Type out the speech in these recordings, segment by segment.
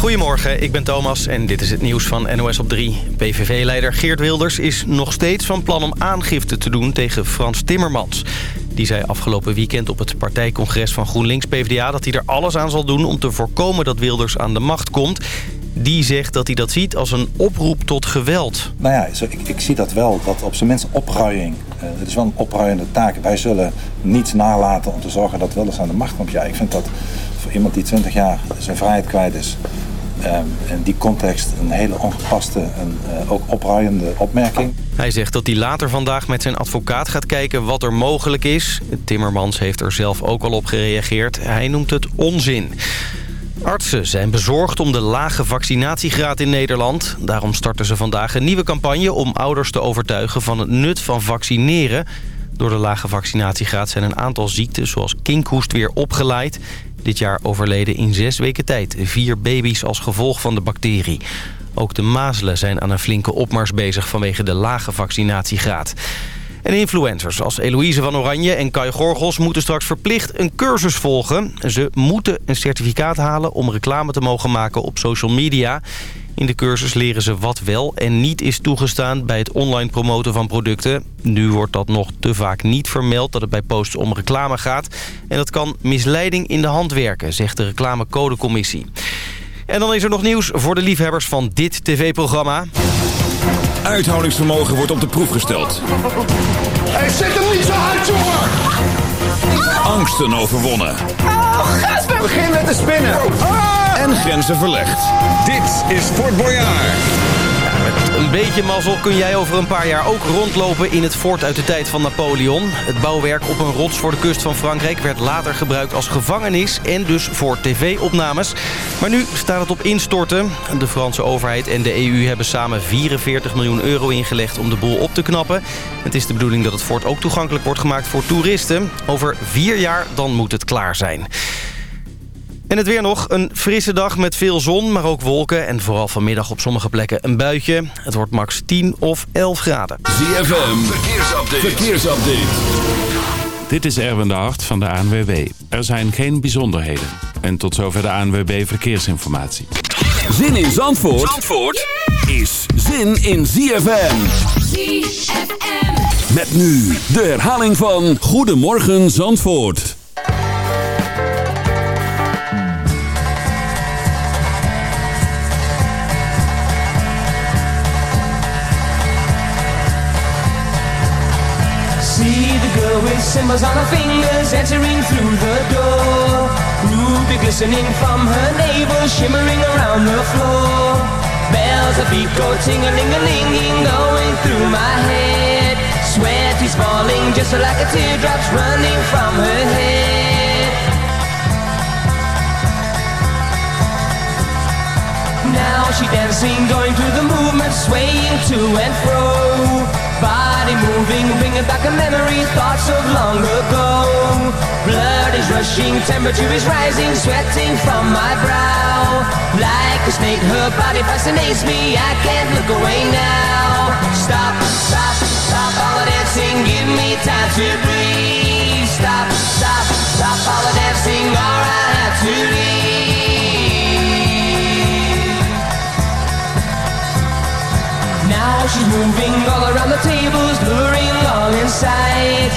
Goedemorgen, ik ben Thomas en dit is het nieuws van NOS op 3. PVV-leider Geert Wilders is nog steeds van plan om aangifte te doen tegen Frans Timmermans. Die zei afgelopen weekend op het partijcongres van GroenLinks-PVDA... dat hij er alles aan zal doen om te voorkomen dat Wilders aan de macht komt. Die zegt dat hij dat ziet als een oproep tot geweld. Nou ja, ik, ik zie dat wel, dat op zijn minst opruiing. Uh, het is wel een opruiende taak. Wij zullen niets nalaten om te zorgen dat Wilders aan de macht komt. Ja, ik vind dat voor iemand die 20 jaar zijn vrijheid kwijt is... In die context een hele ongepaste en uh, ook opruiende opmerking. Hij zegt dat hij later vandaag met zijn advocaat gaat kijken wat er mogelijk is. Timmermans heeft er zelf ook al op gereageerd. Hij noemt het onzin. Artsen zijn bezorgd om de lage vaccinatiegraad in Nederland. Daarom starten ze vandaag een nieuwe campagne om ouders te overtuigen van het nut van vaccineren. Door de lage vaccinatiegraad zijn een aantal ziekten zoals kinkhoest weer opgeleid. Dit jaar overleden in zes weken tijd vier baby's als gevolg van de bacterie. Ook de mazelen zijn aan een flinke opmars bezig vanwege de lage vaccinatiegraad. En influencers als Eloïse van Oranje en Kai Gorgels moeten straks verplicht een cursus volgen. Ze moeten een certificaat halen om reclame te mogen maken op social media. In de cursus leren ze wat wel en niet is toegestaan bij het online promoten van producten. Nu wordt dat nog te vaak niet vermeld dat het bij posts om reclame gaat. En dat kan misleiding in de hand werken, zegt de reclamecodecommissie. En dan is er nog nieuws voor de liefhebbers van dit tv-programma. Uithoudingsvermogen wordt op de proef gesteld. Hij zet hem niet zo hard, jongen! Angsten overwonnen. Oh, Gasper! Begin met de spinnen. En grenzen verlegd. Dit is Fort Boyard. Een beetje mazzel kun jij over een paar jaar ook rondlopen in het fort uit de tijd van Napoleon. Het bouwwerk op een rots voor de kust van Frankrijk werd later gebruikt als gevangenis en dus voor tv-opnames. Maar nu staat het op instorten. De Franse overheid en de EU hebben samen 44 miljoen euro ingelegd om de boel op te knappen. Het is de bedoeling dat het fort ook toegankelijk wordt gemaakt voor toeristen. Over vier jaar dan moet het klaar zijn. En het weer nog. Een frisse dag met veel zon, maar ook wolken. En vooral vanmiddag op sommige plekken een buitje. Het wordt max 10 of 11 graden. ZFM, verkeersupdate. verkeersupdate. Dit is Erwin de Hart van de ANWB. Er zijn geen bijzonderheden. En tot zover de ANWB Verkeersinformatie. Zin in Zandvoort, Zandvoort is zin in ZFM. ZFM. Met nu de herhaling van Goedemorgen Zandvoort. With symbols on her fingers entering through the door. Ruby glistening from her navel, shimmering around the floor. Bells of beat go ting-a-ling-a-linging, going through my head. Sweat is falling just like a teardrop's running from her head. Now she dancing, going through the movement, swaying to and fro. Body moving, bringing back a memory, thoughts of long ago. Blood is rushing, temperature is rising, sweating from my brow. Like a snake, her body fascinates me, I can't look away now. Stop, stop, stop all the dancing, give me time to breathe. Stop, stop, stop all the dancing, or I have to leave. She's moving all around the tables, luring all inside.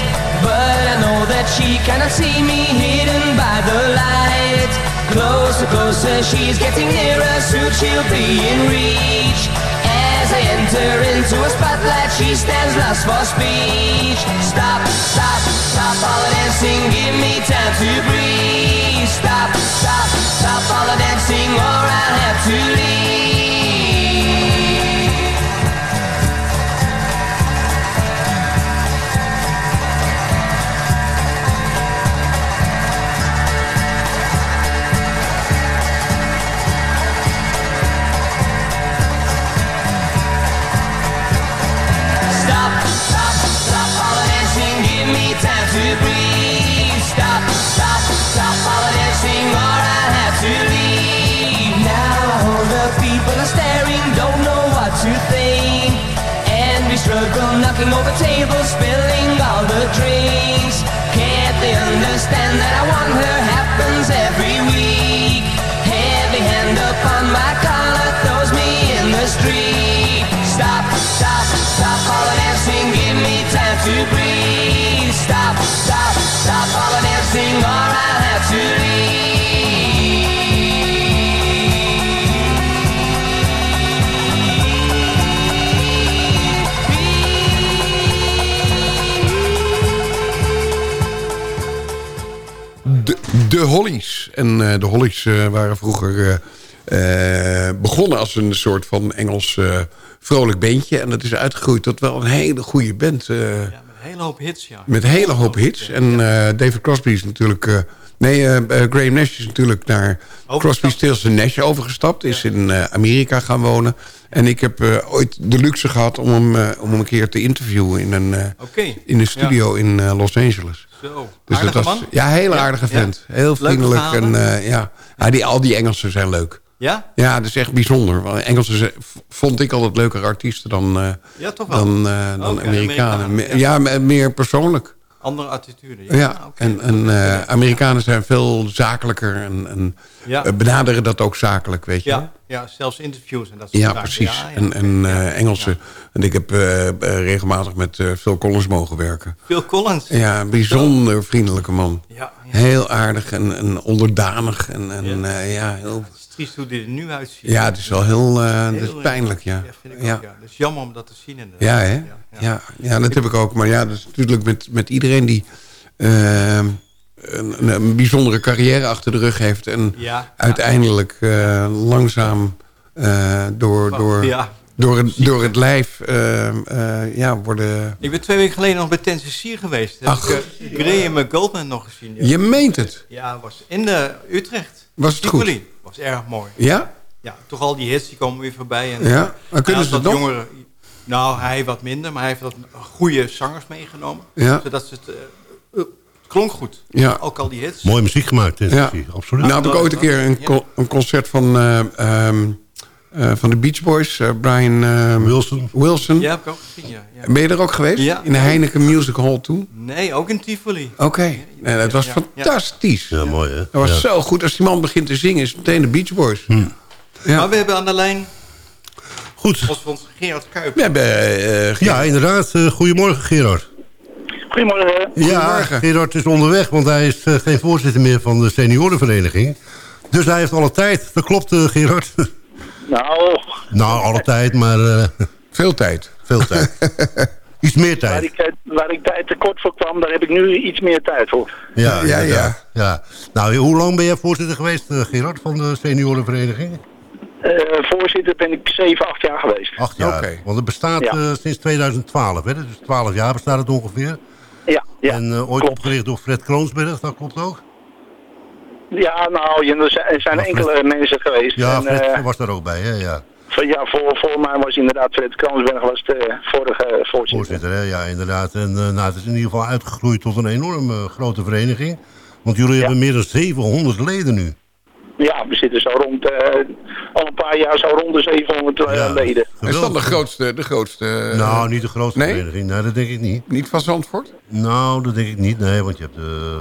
But I know that she cannot see me hidden by the light. Closer, closer, she's getting nearer, soon she'll be in reach. As I enter into a spotlight, she stands lost for speech. Stop, stop, stop all the dancing, give me time to breathe. Stop, stop, stop all the dancing, or I'll have to leave. knocking over tables, spilling all the drinks. Can't they understand that I want her? Happens every week. Heavy hand upon my collar throws me in the street. Stop, stop, stop all the dancing. Give me time to breathe. Stop, stop, stop all the dancing, or I'll have to leave. Hollies. En eh, de Hollies eh, waren vroeger eh, eh, begonnen als een soort van Engels eh, vrolijk bandje. En dat is uitgegroeid tot wel een hele goede band. eh, Ja, met een hele hoop hits, ja. met een hele hoop hits. En eh, David Crosby is natuurlijk... eh, nee, eh, eh, Graham Nash is natuurlijk naar Crosby. Stills en Nash overgestapt. Is in eh, Amerika gaan wonen. En ik heb eh, ooit de luxe gehad om hem, eh, om hem een keer te interviewen... in een, eh, in een studio in Los Angeles. Zo. Dus Aardige dat was, man? Ja, Ja, aardige ja. vent. Heel vriendelijk. En, ja. Ja, die, al die Engelsen zijn leuk. Ja? Ja, dat is echt bijzonder. Want Engelsen zijn- vond ik altijd leukere artiesten dan, Ja, toch wel. dan, dan Amerikanen. Amerikanen, Me- ja, me- meer persoonlijk. Andere attitude. Ja, Ja, en, en Amerikanen zijn veel zakelijker en, en Ja. benaderen dat ook zakelijk, weet je. Ja, ja, zelfs interviews en dat soort Ja, zaken. precies. Ja, ja, en en eh, Engelsen. En ik heb eh, eh, regelmatig met eh, Phil Collins mogen werken. Phil Collins. Ja, een bijzonder vriendelijke man. Ja, ja. Heel aardig en, en onderdanig. En, en Ja. heel, Het is triest hoe die er nu uitziet. ja, het is wel heel, is pijnlijk, ja. Ja, vind ik ook, ja. Het is jammer om dat te zien inderdaad. Ja, hè? Ja, ja. dat heb ik ook. Maar ja, dat is natuurlijk met, met iedereen die een, een, bijzondere carrière achter de rug heeft... en Ja. uiteindelijk eh, langzaam eh, door, door, Ja. door, het, door het lijf eh, ja, worden... Ik ben twee weken geleden nog bij Tennessee geweest. Heb Ach. ik Graham Goldman nog gezien. Je meent het. Ja, was in de Utrecht. Was het Tivoli. goed? Was erg mooi. Ja? Ja, toch al die hits die komen weer voorbij. En, Ja? Maar kunnen ze wat nog? Jongeren, nou, hij wat minder, maar hij heeft wat goede zangers meegenomen. Ja. Zodat ze het... het klonk goed. Ja. Ook al die hits. Mooie muziek gemaakt, Ja. Absoluut. Nou heb ik ooit een keer een, co- een concert van, eh, ehm, eh, van de Beach Boys, eh, Brian ehm, Wilson. Wilson. Ja, heb ik ook gezien, ja. ja. Ben je er ook geweest? Ja. In de Heineken Music Hall toen? Nee, ook in Tivoli. Oké, nee, dat was Ja, ja. fantastisch. Ja, mooi hè. Dat was Ja. zo goed. Als die man begint te zingen, is het meteen de Beach Boys. Hm. Ja. Maar we hebben aan de lijn Goed. ons van Gerard Kuip. We hebben... eh, Ja, inderdaad. Eh, goedemorgen Gerard. Goedemorgen. Ja. Gerard is onderweg, want hij is eh, geen voorzitter meer van de seniorenvereniging. Dus hij heeft alle tijd. Dat klopt, eh, Gerard. Nou, nou, alle tijd, maar eh, Veel tijd. veel tijd. Iets meer waar tijd. ik, eh, waar ik tijd tekort voor kwam, daar heb ik nu iets meer tijd voor. Ja, Ja, inderdaad. ja. Nou, hoe lang ben jij voorzitter geweest, Gerard, van de seniorenvereniging? Eh, voorzitter ben ik 7, 8 jaar geweest. Acht jaar. Oké. Want het bestaat Ja. eh, sinds 2012, hè? Dus 12 jaar bestaat het ongeveer. Ja, ja. en eh, ooit klopt. opgericht door Fred Kroonsberg, dat klopt ook? Ja, nou, er zijn, er zijn Fred- enkele mensen geweest. Ja, en, Fred eh, was daar ook bij, hè? Ja. van- ja voor, voor mij was inderdaad Fred Kransberg was de vorige voorzitter. Voorzitter, hè? Ja, inderdaad. En eh, nou, het is in ieder geval uitgegroeid tot een enorm grote vereniging. Want jullie hebben meer dan 700 leden nu. Ja, we zitten zo rond, eh, al een paar jaar zo rond de 700 eh, Ja, leden. Is dat de grootste... De grootste eh, Nou, niet de grootste nee? vereniging. Nee, dat denk ik niet. Niet van Zandvoort? Nou, dat denk ik niet. Nee, want je hebt de...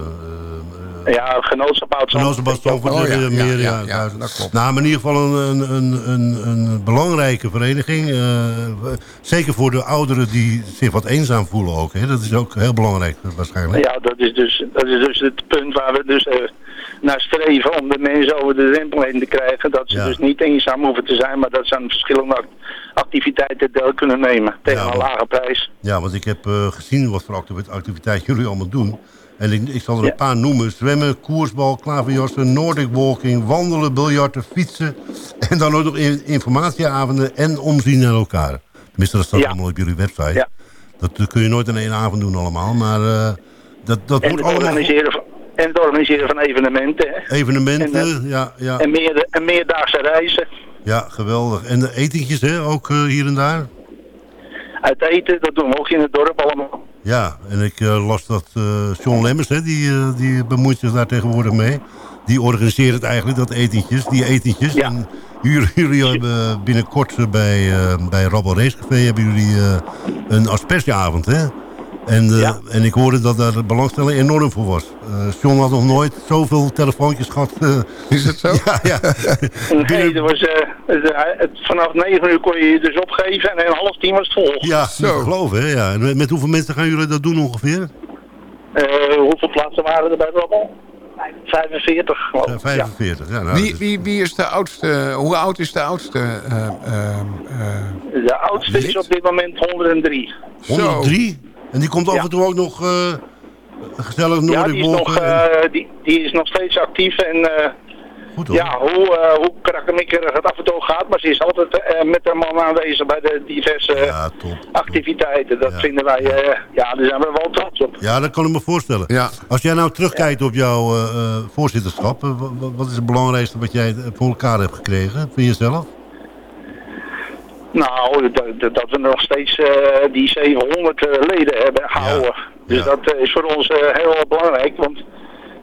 Ja, genootschap oud Genootschap Zandvoort, Oh, ja, ja, meer, ja, ja, dat klopt. Nou, maar in ieder geval een, een, een, een, een belangrijke vereniging. eh, zeker voor de ouderen die zich wat eenzaam voelen ook. Hè. Dat is ook heel belangrijk waarschijnlijk. Ja, dat is dus, dat is dus het punt waar we dus eh, naar streven om de mensen over de drempel heen te krijgen. Dat ze Ja. dus niet eenzaam hoeven te zijn, maar dat ze aan verschillende act- activiteiten deel kunnen nemen tegen Ja, een lage prijs. Ja, want ik heb eh, gezien wat voor activi- activiteit jullie allemaal doen. En ik, ik zal er Ja. een paar noemen. Zwemmen, koersbal, klaverjassen, nordic walking, wandelen, biljarten, fietsen. En dan ook nog in- informatieavonden en omzien naar elkaar. Tenminste, dat staat allemaal op jullie website. Ja. Dat, dat kun je nooit in één avond doen allemaal. Maar eh, dat, dat En het, allemaal... organiseren en het organiseren van evenementen. Hè. Evenementen, En, ja, ja, En, meer, en meerdaagse reizen. ja, geweldig. En de etentjes, hè, ook eh, hier en daar. Uit eten, dat doen we ook in het dorp allemaal. Ja, en ik eh, las dat eh John Lemmers, hè, die, eh, die bemoeit zich daar tegenwoordig mee. Die organiseert het eigenlijk, dat etentjes, die etentjes. Ja. En jullie, hebben binnenkort eh, bij, eh bij Rabbel Racecafé hebben jullie eh, een aspergeavond, hè? En, eh, Ja. en ik hoorde dat daar de belangstelling enorm voor was. Eh John had nog nooit zoveel telefoontjes gehad. eh. Is het zo? ja, ja. Nee, dat was, eh, het, vanaf 9 uur kon je je dus opgeven en half tien was het vol. ja, Zo. te geloven, hè? Ja. En met, met hoeveel mensen gaan jullie dat doen ongeveer? Eh, hoeveel plaatsen waren er bij Robbel? 45 geloof ik. Eh, 45, ja. nou, Wie, dus- wie, wie is de oudste, hoe oud is de oudste? eh, eh, eh, De oudste is op dit moment 103. 103? En die komt af Ja. en toe ook nog eh, gezellig Ja, Noordic die is, nog, walken. en- eh, die, die is nog steeds actief en eh, Goed hoor. ja, hoe, eh hoe krakkemikkerig het af en toe gaat, maar ze is altijd met haar man aanwezig bij de diverse Ja, top. activiteiten. Dat Ja. vinden wij, eh, ja, daar zijn we wel trots op. Ja, dat kan ik me voorstellen. Ja. Als jij nou terugkijkt op jouw eh, eh, voorzitterschap, wa- wa- wat is het belangrijkste wat jij voor elkaar hebt gekregen voor jezelf? Nou, dat, dat- dat we nog steeds eh, die 700 eh, leden hebben houden. Dus Ja. dat eh, is voor ons heel belangrijk. Want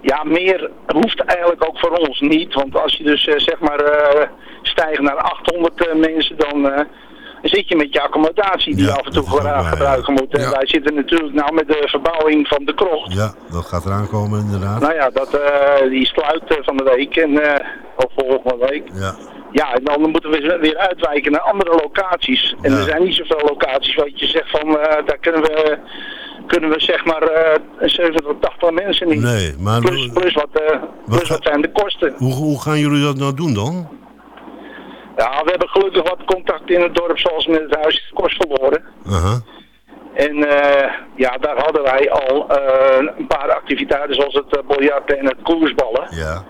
ja, meer hoeft eigenlijk ook voor ons niet. Want als je dus zeg maar stijgt naar 800 eh, mensen, dan zit je met je accommodatie die Ja, je af en toe gebruiken moet. En Ja. wij zitten natuurlijk nou met de verbouwing van de krocht. Ja, dat gaat eraan komen inderdaad. Nou ja, dat, die sluit van de week en, eh, of volgende week. Ja, Ja, en dan moeten we weer uitwijken naar andere locaties. En Ja. er zijn niet zoveel locaties wat je zegt van, eh, daar kunnen we, kunnen we zeg maar eh 70 tot 80 mensen in. nee, maar Plus, plus, wat, eh, plus wat zijn de kosten. hoe, hoe gaan jullie dat nou doen dan? Ja, we hebben gelukkig wat contact in het dorp zoals met het huis kost verloren. Aha. En ja, daar hadden wij al een paar activiteiten zoals het uh, biljarten en het koersballen. Ja,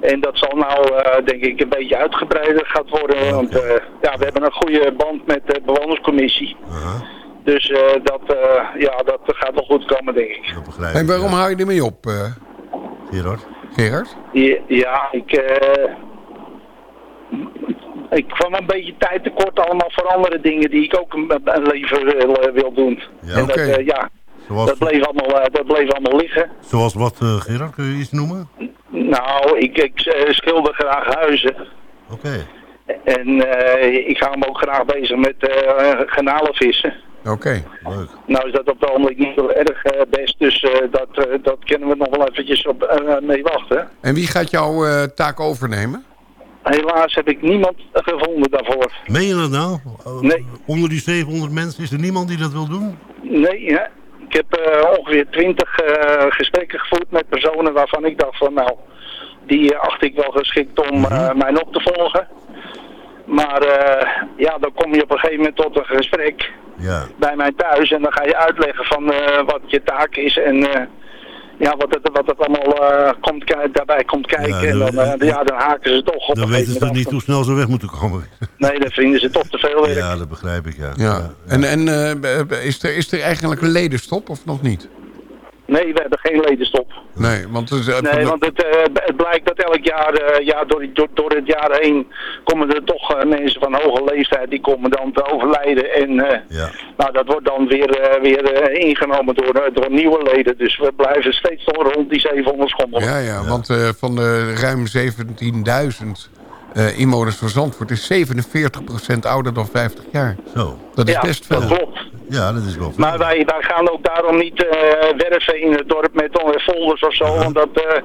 En dat zal nou eh, denk ik een beetje uitgebreider gaat worden. Want eh, ja, we hebben een goede band met de bewonerscommissie. aha. Dus eh, dat, eh, ja, dat gaat wel goed komen, denk ik. En waarom ja. hou je ermee op, eh, Gerard? Gerard? Ja, ja, ik, eh, ik kwam een beetje tijd tekort allemaal voor andere dingen die ik ook leven wil, wil doen. Ja, en dat, eh, ja, Zoals, dat, bleef allemaal, eh, dat bleef allemaal liggen. zoals wat, eh, Gerard? Kun je iets noemen? Nou, ik, ik eh, schilder graag huizen. Oké. En eh, ik ga hem ook graag bezig met eh garnalenvissen. Oké. Leuk. Nou is dat op het ogenblik niet heel erg best, dus dat, dat kunnen we nog wel eventjes op, mee wachten. En wie gaat jouw eh, taak overnemen? Helaas heb ik niemand gevonden daarvoor. Meen je dat nou? Nee. Onder die 700 mensen is er niemand die dat wil doen? Nee, hè? Ik heb eh, ongeveer twintig eh, gesprekken gevoerd met personen waarvan ik dacht van nou, die eh, acht ik wel geschikt om eh, mij op te volgen. Maar eh, ja, dan kom je op een gegeven moment tot een gesprek Ja. bij mij thuis en dan ga je uitleggen van wat je taak is en ja, wat het, wat het allemaal eh, komt, daarbij komt kijken. Ja, en dan, eh, ja, dan haken ze toch op Dan weten ze toch niet hoe snel ze weg moeten komen. Nee, dan vinden ze toch te veel werk. Ja, dat begrijp ik, ja. Ja. En, en eh, is, er, is er eigenlijk een ledenstop of nog niet? Nee, we hebben geen ledenstop. Nee, want... het is, eh, Nee, want het, eh, het blijkt dat elk jaar, eh, ja, door, die- door, door het jaar heen komen er toch mensen van hoge leeftijd die komen dan te overlijden. En eh, Ja. nou, dat wordt dan weer, eh, weer eh, ingenomen door, door nieuwe leden. Dus we blijven steeds nog rond die 700 schommelen. Ja, ja, want eh, van de ruim 17.000 eh, inwoners van Zandvoort is 47% ouder dan 50 jaar. Zo. Dat is ja, best veel. dat klopt. Ja, dat is wel veel. Maar wij, wij gaan ook daarom niet eh, werven in het dorp met folders of zo, want dat eh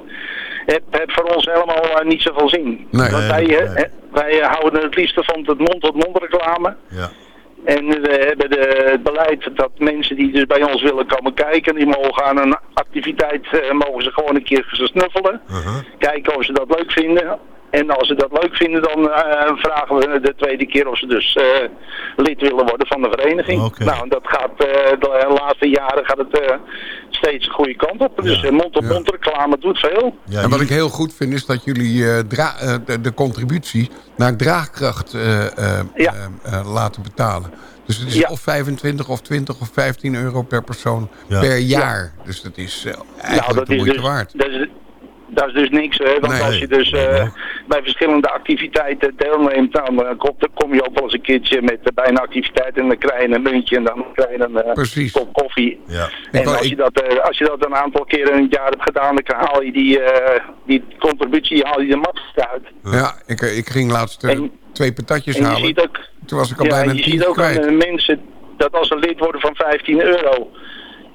heeft, heeft voor ons helemaal eh, niet zoveel zin. Nee. Want wij, wij houden het liefste van het mond-tot-mond reclame. Ja. En we hebben de, het beleid dat mensen die dus bij ons willen komen kijken, die mogen aan een activiteit, mogen ze gewoon een keer snuffelen. Aha. Kijken of ze dat leuk vinden. En als ze dat leuk vinden, dan eh, vragen we de tweede keer of ze dus eh, lid willen worden van de vereniging. Oké. Nou, en dat gaat eh, de laatste jaren gaat het eh, steeds de goede kant op. Dus Ja. mond-op-mond reclame doet veel. Ja, en wat ik heel goed vind is dat jullie dra- de, de contributie naar draagkracht Ja. laten betalen. Dus het is Ja. of 25 of 20 of 15 euro per persoon Ja. per jaar. Dus dat is eh, eigenlijk de moeite dus, waard. Dat is, dat is dus niks, hè? Want Nee. als je dus Nee, eh, nee. bij verschillende activiteiten deelneemt, dan eh, kom, dan kom je ook wel eens een keertje met uh, bij een activiteit en dan krijg je een muntje en dan krijg je een eh, kop koffie. Ja. En als je, dat, eh, als je dat een aantal keren in het jaar hebt gedaan, dan haal je die, eh, die contributie haal je de max uit. Ja, ik, ik ging laatst eh, En- twee patatjes En je halen. ziet ook, Toen was ik al ja, bijna je ziet ook aan de mensen dat als ze lid worden van 15 euro.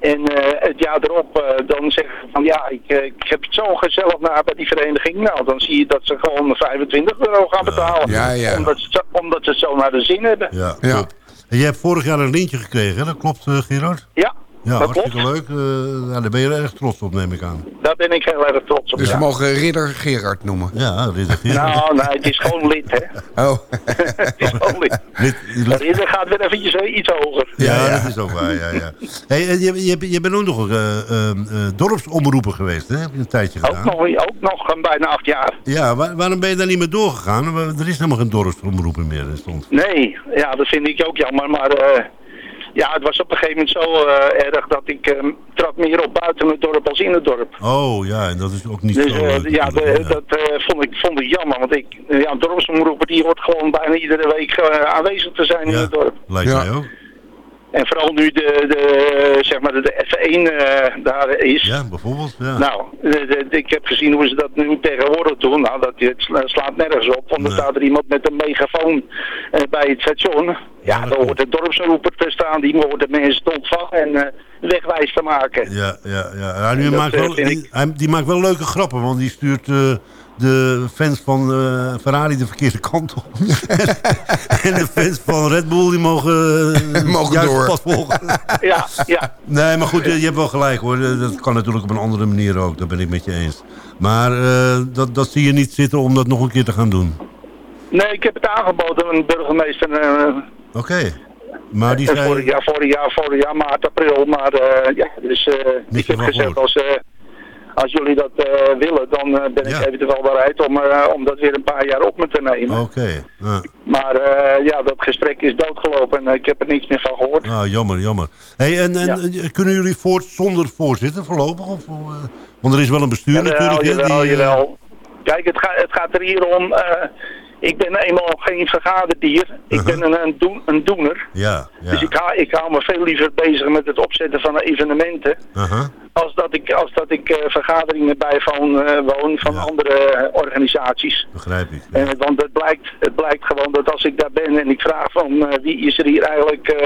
En eh, het jaar erop eh, dan zeggen ze van ja, ik, eh, ik heb het zo gezellig naar bij die vereniging. Nou, dan zie je dat ze gewoon 25 euro gaan betalen. Ja, ja. Omdat, ze, het zo- omdat ze het zo naar de zin hebben. Ja, Ja. En je hebt vorig jaar een lintje gekregen, hè? dat klopt, eh, Gerard? Ja, Ja, Dat hartstikke leuk. Eh, ja, daar ben je erg trots op, neem ik aan. Daar ben ik heel erg trots op. Dus we ja. mogen Ridder Gerard noemen. Ja, Ridder Gerard. Nou, nee, het is gewoon lid, hè. Oh. het is gewoon lid. Ridder gaat weer eventjes eh, iets hoger. Ja, dat is ook waar. Ja, ja. Hey, je, je, je bent ook nog uh, uh, dorpsomroeper geweest, hè? Heb je een tijdje Ook gedaan? nog, ook nog eh, bijna acht jaar. Ja, waar- waarom ben je daar niet meer doorgegaan? Er is helemaal geen dorpsomroeper meer. Er stond. Nee, ja, dat vind ik ook jammer. Maar eh, ja, het was op een gegeven moment zo eh, erg dat ik eh, trad meer op buiten het dorp als in het dorp. Oh ja, en dat is ook niet Dus zo eh, leuk. ja, de- dat eh, vond, ik, vond ik jammer. Want ik, eh, ja, een dorpsomroeper die hoort gewoon bijna iedere week eh, aanwezig te zijn in Ja. het dorp. Lijkt Ja. mij ook. En vooral nu de, de, zeg maar de, de F1 eh, daar is. Ja, bijvoorbeeld. Ja. Nou, de- de- de- ik heb gezien hoe ze dat nu tegenwoordig doen. Nou, dat, het sla- slaat nergens op. Want er Nee. staat er iemand met een megafoon eh, bij het station. Ja, dat dan hoort de dorpsroeper te staan. Die hoort de mensen te ontvangen en eh, wegwijs te maken. Ja, ja, ja. ja nu maakt wel, die, hij- die maakt wel leuke grappen, want die stuurt de fans van eh, Ferrari de verkeerde kant op. en de fans van Red Bull die mogen, eh, Mogen juist door. volgen. Ja, ja. nee, maar goed, je hebt wel gelijk hoor. Dat kan natuurlijk op een andere manier ook, dat ben ik met je eens. Maar eh, dat, dat zie je niet zitten om dat nog een keer te gaan doen. Nee, ik heb het aangeboden aan een burgemeester. eh, Oké. Maar die zei... vorig jaar, vorig jaar, vorig jaar, maart, april. Maar eh, ja, dus eh, ik heb gezegd als, eh, als jullie dat eh, willen, dan eh, ben ik Ja. eventueel bereid om, eh, om dat weer een paar jaar op me te nemen. Oké. Ja. Maar ja, dat gesprek is doodgelopen en ik heb er niks meer van gehoord. Ah, jammer, jammer. Hey, en en Ja. kunnen jullie voort zonder voorzitter voorlopig? Of, want er is wel een bestuur Jawel, natuurlijk. hè, jawel, die, jawel. Kijk, het, gaat het gaat er hier om. Ik ben eenmaal geen vergaderdier. Ik ben een, een, doen- een doener. Ja, ja. Dus ik, hou, ik hou me veel liever bezig met het opzetten van evenementen. Aha. Als dat ik, als dat ik eh, vergaderingen bijwoon eh, woon van Ja. andere eh, organisaties. Begrijp ik. En, want het blijkt, het blijkt gewoon dat als ik daar ben en ik vraag van wie is er hier eigenlijk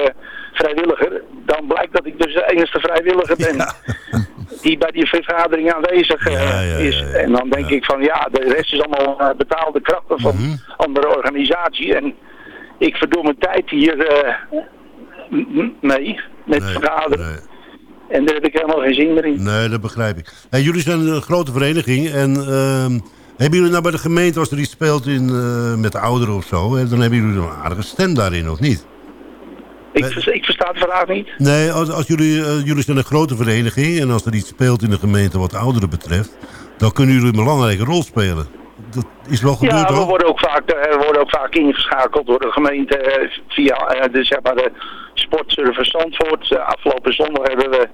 vrijwilliger, dan blijkt dat ik dus de enige vrijwilliger ben Ja. die bij die vergadering aanwezig eh, Ja, ja, is. En dan denk ik van ja, de rest is allemaal eh, betaalde krachten van Mhm. andere organisatie. En ik verdoe mijn tijd hier eh, mee met Nee, vergaderen. nee. En daar heb ik helemaal geen zin meer in. Nee, dat begrijp ik. Hey, jullie zijn een grote vereniging. En ehm, hebben jullie nou bij de gemeente, als er iets speelt in, met de ouderen of zo... Dan hebben jullie een aardige stem daarin, of niet? Ik, ik versta het vraag niet. Nee, als, als jullie, eh, jullie zijn een grote vereniging... en als er iets speelt in de gemeente wat de ouderen betreft... dan kunnen jullie een belangrijke rol spelen. Dat is wel gebeurd, Ja, we hoor. worden ook vaak, eh, we worden ook vaak ingeschakeld door de gemeente eh, via de, zeg maar, de sportservice Zandvoort. Afgelopen zondag hebben we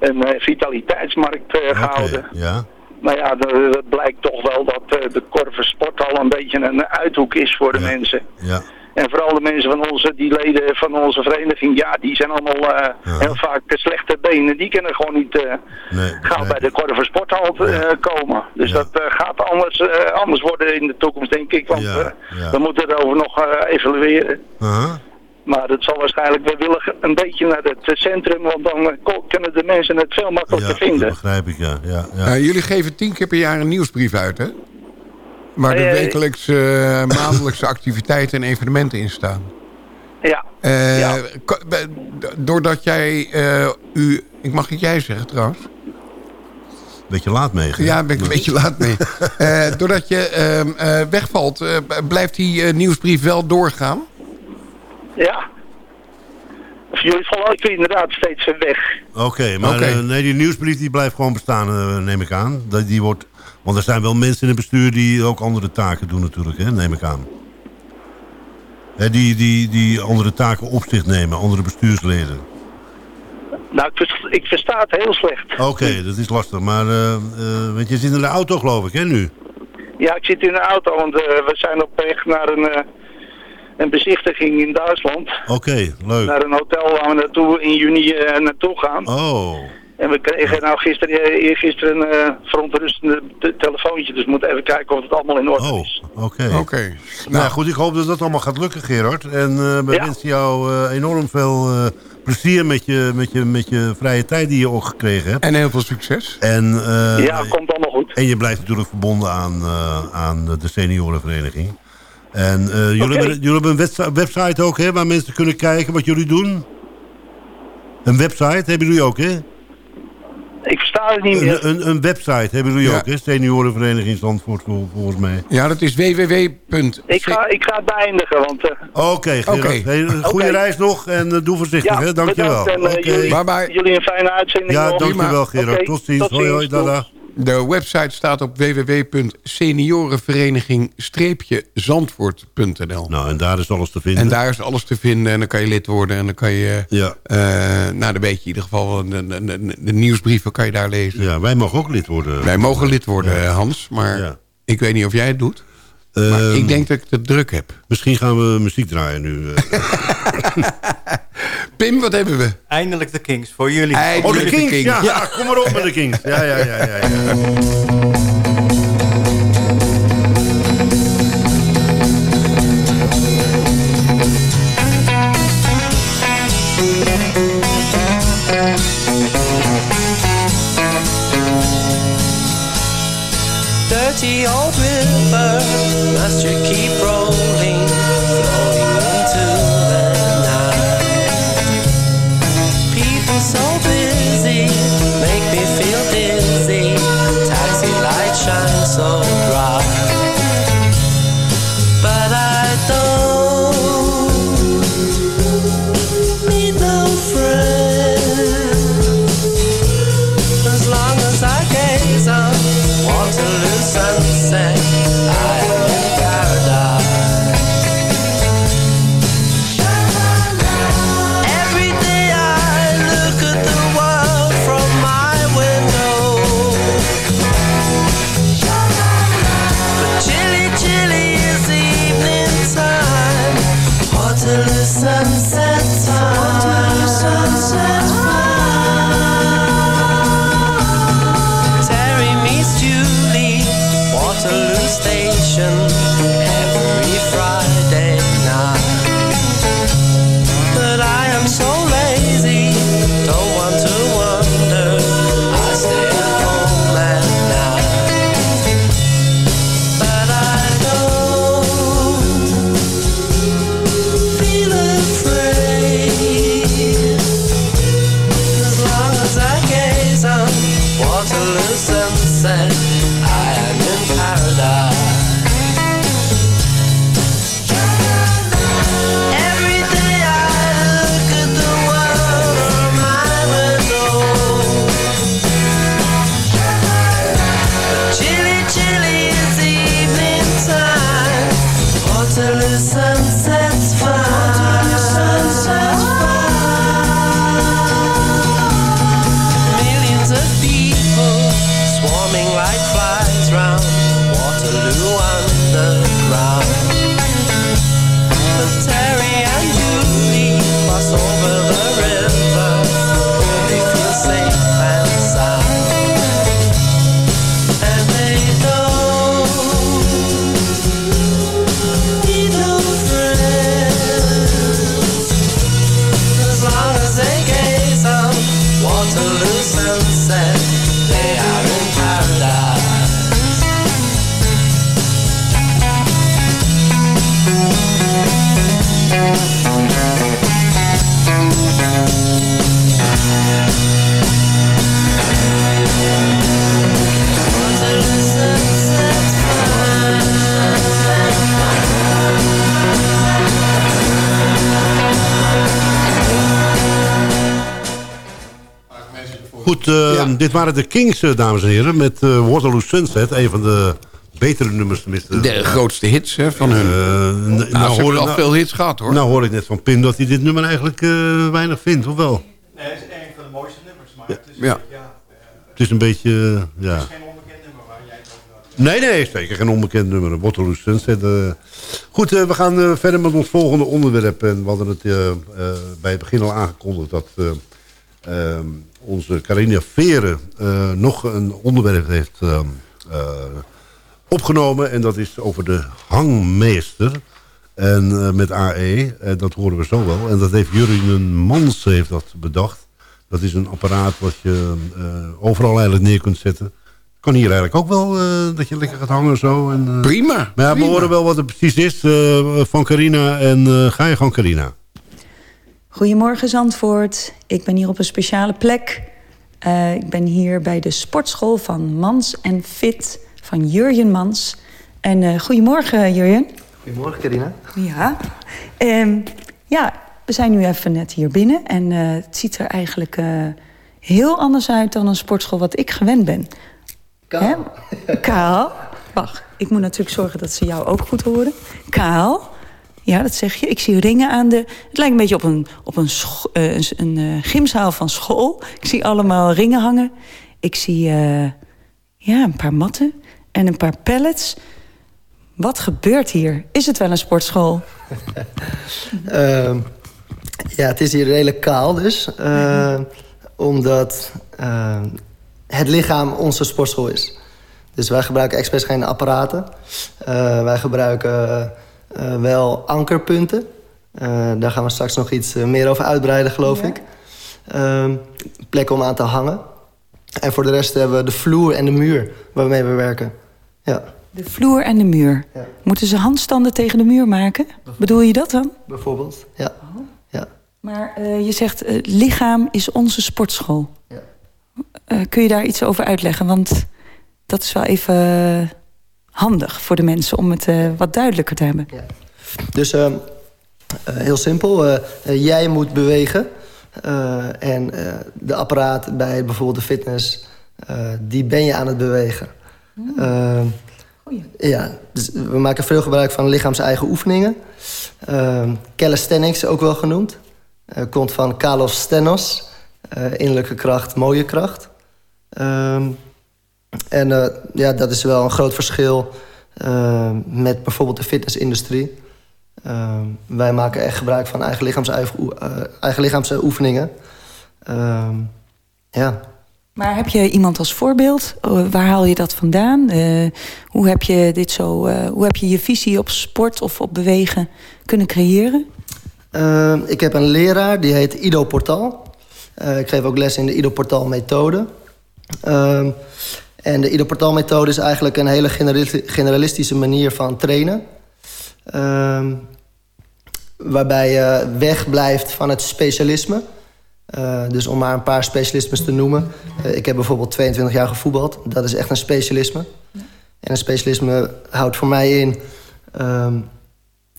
een vitaliteitsmarkt eh, gehouden. ja. Maar ja, de- het blijkt toch wel dat de Korver Sporthal een beetje een uithoek is voor de Ja. mensen. Ja, En vooral de mensen van onze, die leden van onze vereniging, ja, die zijn allemaal eh, Ja. heel vaak slechte benen. Die kunnen gewoon niet eh nee. gauw begrijp bij de ik. Korver Sporthal eh, Ja. komen. Dus Ja. dat eh, gaat anders, eh, anders worden in de toekomst, denk ik. Want Ja, eh, we moeten erover nog eh, evalueren. Aha. Maar het zal waarschijnlijk, we willen een beetje naar het eh, centrum, want dan eh, kunnen de mensen het veel makkelijker dat vinden. begrijp ik, ja. ja, ja. Ja, jullie geven tien keer per jaar een nieuwsbrief uit, hè? Waar de Eh, wekelijkse, eh, maandelijkse activiteiten en evenementen in staan. Ja, Eh, Ja. Doordat jij eh, u... Ik mag het jij zeggen trouwens. Beetje laat meegaan. Ja, ben ik een beetje laat mee. Eh, doordat je ehm, eh, wegvalt, eh, blijft die nieuwsbrief wel doorgaan? ja. Of jullie vallen ook inderdaad steeds weg. Oké, maar Oké. nee, die nieuwsbrief die blijft gewoon bestaan, eh, neem ik aan. Dat, die wordt, want er zijn wel mensen in het bestuur die ook andere taken doen natuurlijk, hè, neem ik aan. Hè, die, die, die andere taken op zich nemen, andere bestuursleden. Nou, ik, vers- ik versta het heel slecht. Oké, dat is lastig, maar eh, want je zit in de auto geloof ik, hè, nu? Ja, ik zit in de auto, want eh, we zijn op weg naar een, een bezichtiging in Duitsland. Oké, leuk. Naar een hotel waar we naartoe in juni naartoe gaan. Oh, En we kregen nou gisteren, eh, eergisteren een eh, verontrustende te- telefoontje. Dus we moeten even kijken of het allemaal in orde oh, is. oké. Oké. Nou ja, goed, ik hoop dat dat allemaal gaat lukken, Gerard. En eh we Ja. wensen jou eh, enorm veel eh, plezier met je, met, je, met je vrije tijd die je ook gekregen hebt. En heel veel succes. En, eh, ja, komt allemaal goed. en je blijft natuurlijk verbonden aan, eh, aan de seniorenvereniging. En eh, jullie, Oké. hebben, jullie hebben een website, website ook, hè, waar mensen kunnen kijken wat jullie doen? Een website hebben jullie ook, hè? Ik versta het niet meer. Een, een, een website hebben jullie Ja. ook, hè? Seniorenvereniging Zandvoort, vol- volgens mij. Ja, dat is www. Ik ga, ik ga het beëindigen, want... eh, Oké. Hey, goede reis nog en eh, doe voorzichtig, ja, hè? Dankjewel. bedankt en, Oké. eh, jullie, Bye bye. jullie een fijne uitzending Ja, nog. dankjewel Gerard. Tot ziens. tot Hoi, hoi, ziens. dada. De website staat op www.seniorenvereniging-zandvoort.nl. Nou, en daar is alles te vinden. En daar is alles te vinden en dan kan je lid worden. En dan kan je, Ja. eh, nou dan weet je in ieder geval, de, de, de, de nieuwsbrieven kan je daar lezen. Ja, wij mogen ook lid worden. Wij mogen lid worden, eh, Hans, maar Ja. ik weet niet of jij het doet. Maar Ehm, ik denk dat ik het druk heb. Misschien gaan we muziek draaien nu. Pim, wat hebben we? Eindelijk de Kings, voor jullie. Oh, Eindelijk de de Kings. Kings. Ja, ja, kom maar op met de Kings. Ja, ja, ja, ja. ja. Dirty old river, must you keep rolling, dit waren de Kings, eh, dames en heren. Met eh, Waterloo Sunset. Een van de betere nummers tenminste. De grootste hits hè, van hun. Eh, nou, ze hoor hebben ik- al veel hits gehad hoor. Nou hoor ik net van Pim dat hij dit nummer eigenlijk eh, weinig vindt, of wel? Nee, het is een van de mooiste nummers, maar het is, Ja. ja. Het is een beetje, ja... geen onbekend nummer waar jij het over had. Nee, nee, zeker geen onbekend nummer. Waterloo Sunset. eh. Goed, we gaan verder met ons volgende onderwerp. En we hadden het bij het begin al aangekondigd... dat eh, eh, onze Carina Veren eh, nog een onderwerp heeft eh, eh, opgenomen. En dat is over de hangmeester. En met AE, dat horen we zo wel. En dat heeft Jurgen Mans heeft dat bedacht. Dat is een apparaat wat je overal eigenlijk neer kunt zetten. Kan hier eigenlijk ook wel, dat je lekker gaat hangen zo. En, Prima. Maar ja, we horen wel wat het precies is van Carina. En ga je gewoon Carina. Goedemorgen Zandvoort. Ik ben hier op een speciale plek. Uh, ik ben hier bij de sportschool van Mans en Fit van Jurjen Mans. En uh, goedemorgen Jurjen. Goedemorgen Carina. Ja. Um, ja, we zijn nu even net hier binnen. En uh, het ziet er eigenlijk heel anders uit dan een sportschool wat ik gewend ben. Kaal. Kaal. Wacht, ik moet natuurlijk zorgen dat ze jou ook goed horen. Kaal. Ja, dat zeg je. Ik zie ringen aan de... Het lijkt een beetje op een, op een, uh, een, uh, gymzaal van school. Ik zie allemaal ringen hangen. Ik zie uh, ja, een paar matten en een paar pallets. Wat gebeurt hier? Is het wel een sportschool? uh, ja, het is hier redelijk kaal dus. Omdat het lichaam onze sportschool is. Dus wij gebruiken expres geen apparaten. Wij gebruiken uh, wel ankerpunten. Uh, daar gaan we straks nog iets meer over uitbreiden, geloof ja. ik. plekken om aan te hangen. En voor de rest hebben we de vloer en de muur waarmee we werken. Ja. De vloer en de muur. Ja. Moeten ze handstanden tegen de muur maken? Bedoel je dat dan? Bijvoorbeeld, ja. Oh. ja. Maar je zegt, lichaam is onze sportschool. Ja. kun je daar iets over uitleggen? Want dat is wel even handig voor de mensen om het uh, wat duidelijker te hebben. Ja. Dus uh, uh, heel simpel, jij moet bewegen. en de apparaat bij bijvoorbeeld de fitness, die ben je aan het bewegen. Mm. ja, dus we maken veel gebruik van lichaams-eigen oefeningen. calisthenics ook wel genoemd. komt van kalos stenos, innerlijke kracht, mooie kracht. Ehm, en uh, ja, dat is wel een groot verschil uh, met bijvoorbeeld de fitnessindustrie. Uh, wij maken echt gebruik van eigen, lichaams, eigen lichaamsoefeningen. ja. Maar heb je iemand als voorbeeld? waar haal je dat vandaan? hoe, heb je dit zo, hoe heb je je visie op sport of op bewegen kunnen creëren? ik heb een leraar, die heet Ido Portal. ik geef ook les in de Ido Portal methode. En de Ido-Portal-methode is eigenlijk een hele generalistische manier van trainen. Um, waarbij je wegblijft van het specialisme. Uh, dus om maar een paar specialismes te noemen. Uh, ik heb bijvoorbeeld 22 jaar gevoetbald. Dat is echt een specialisme. En een specialisme houdt voor mij in... Um,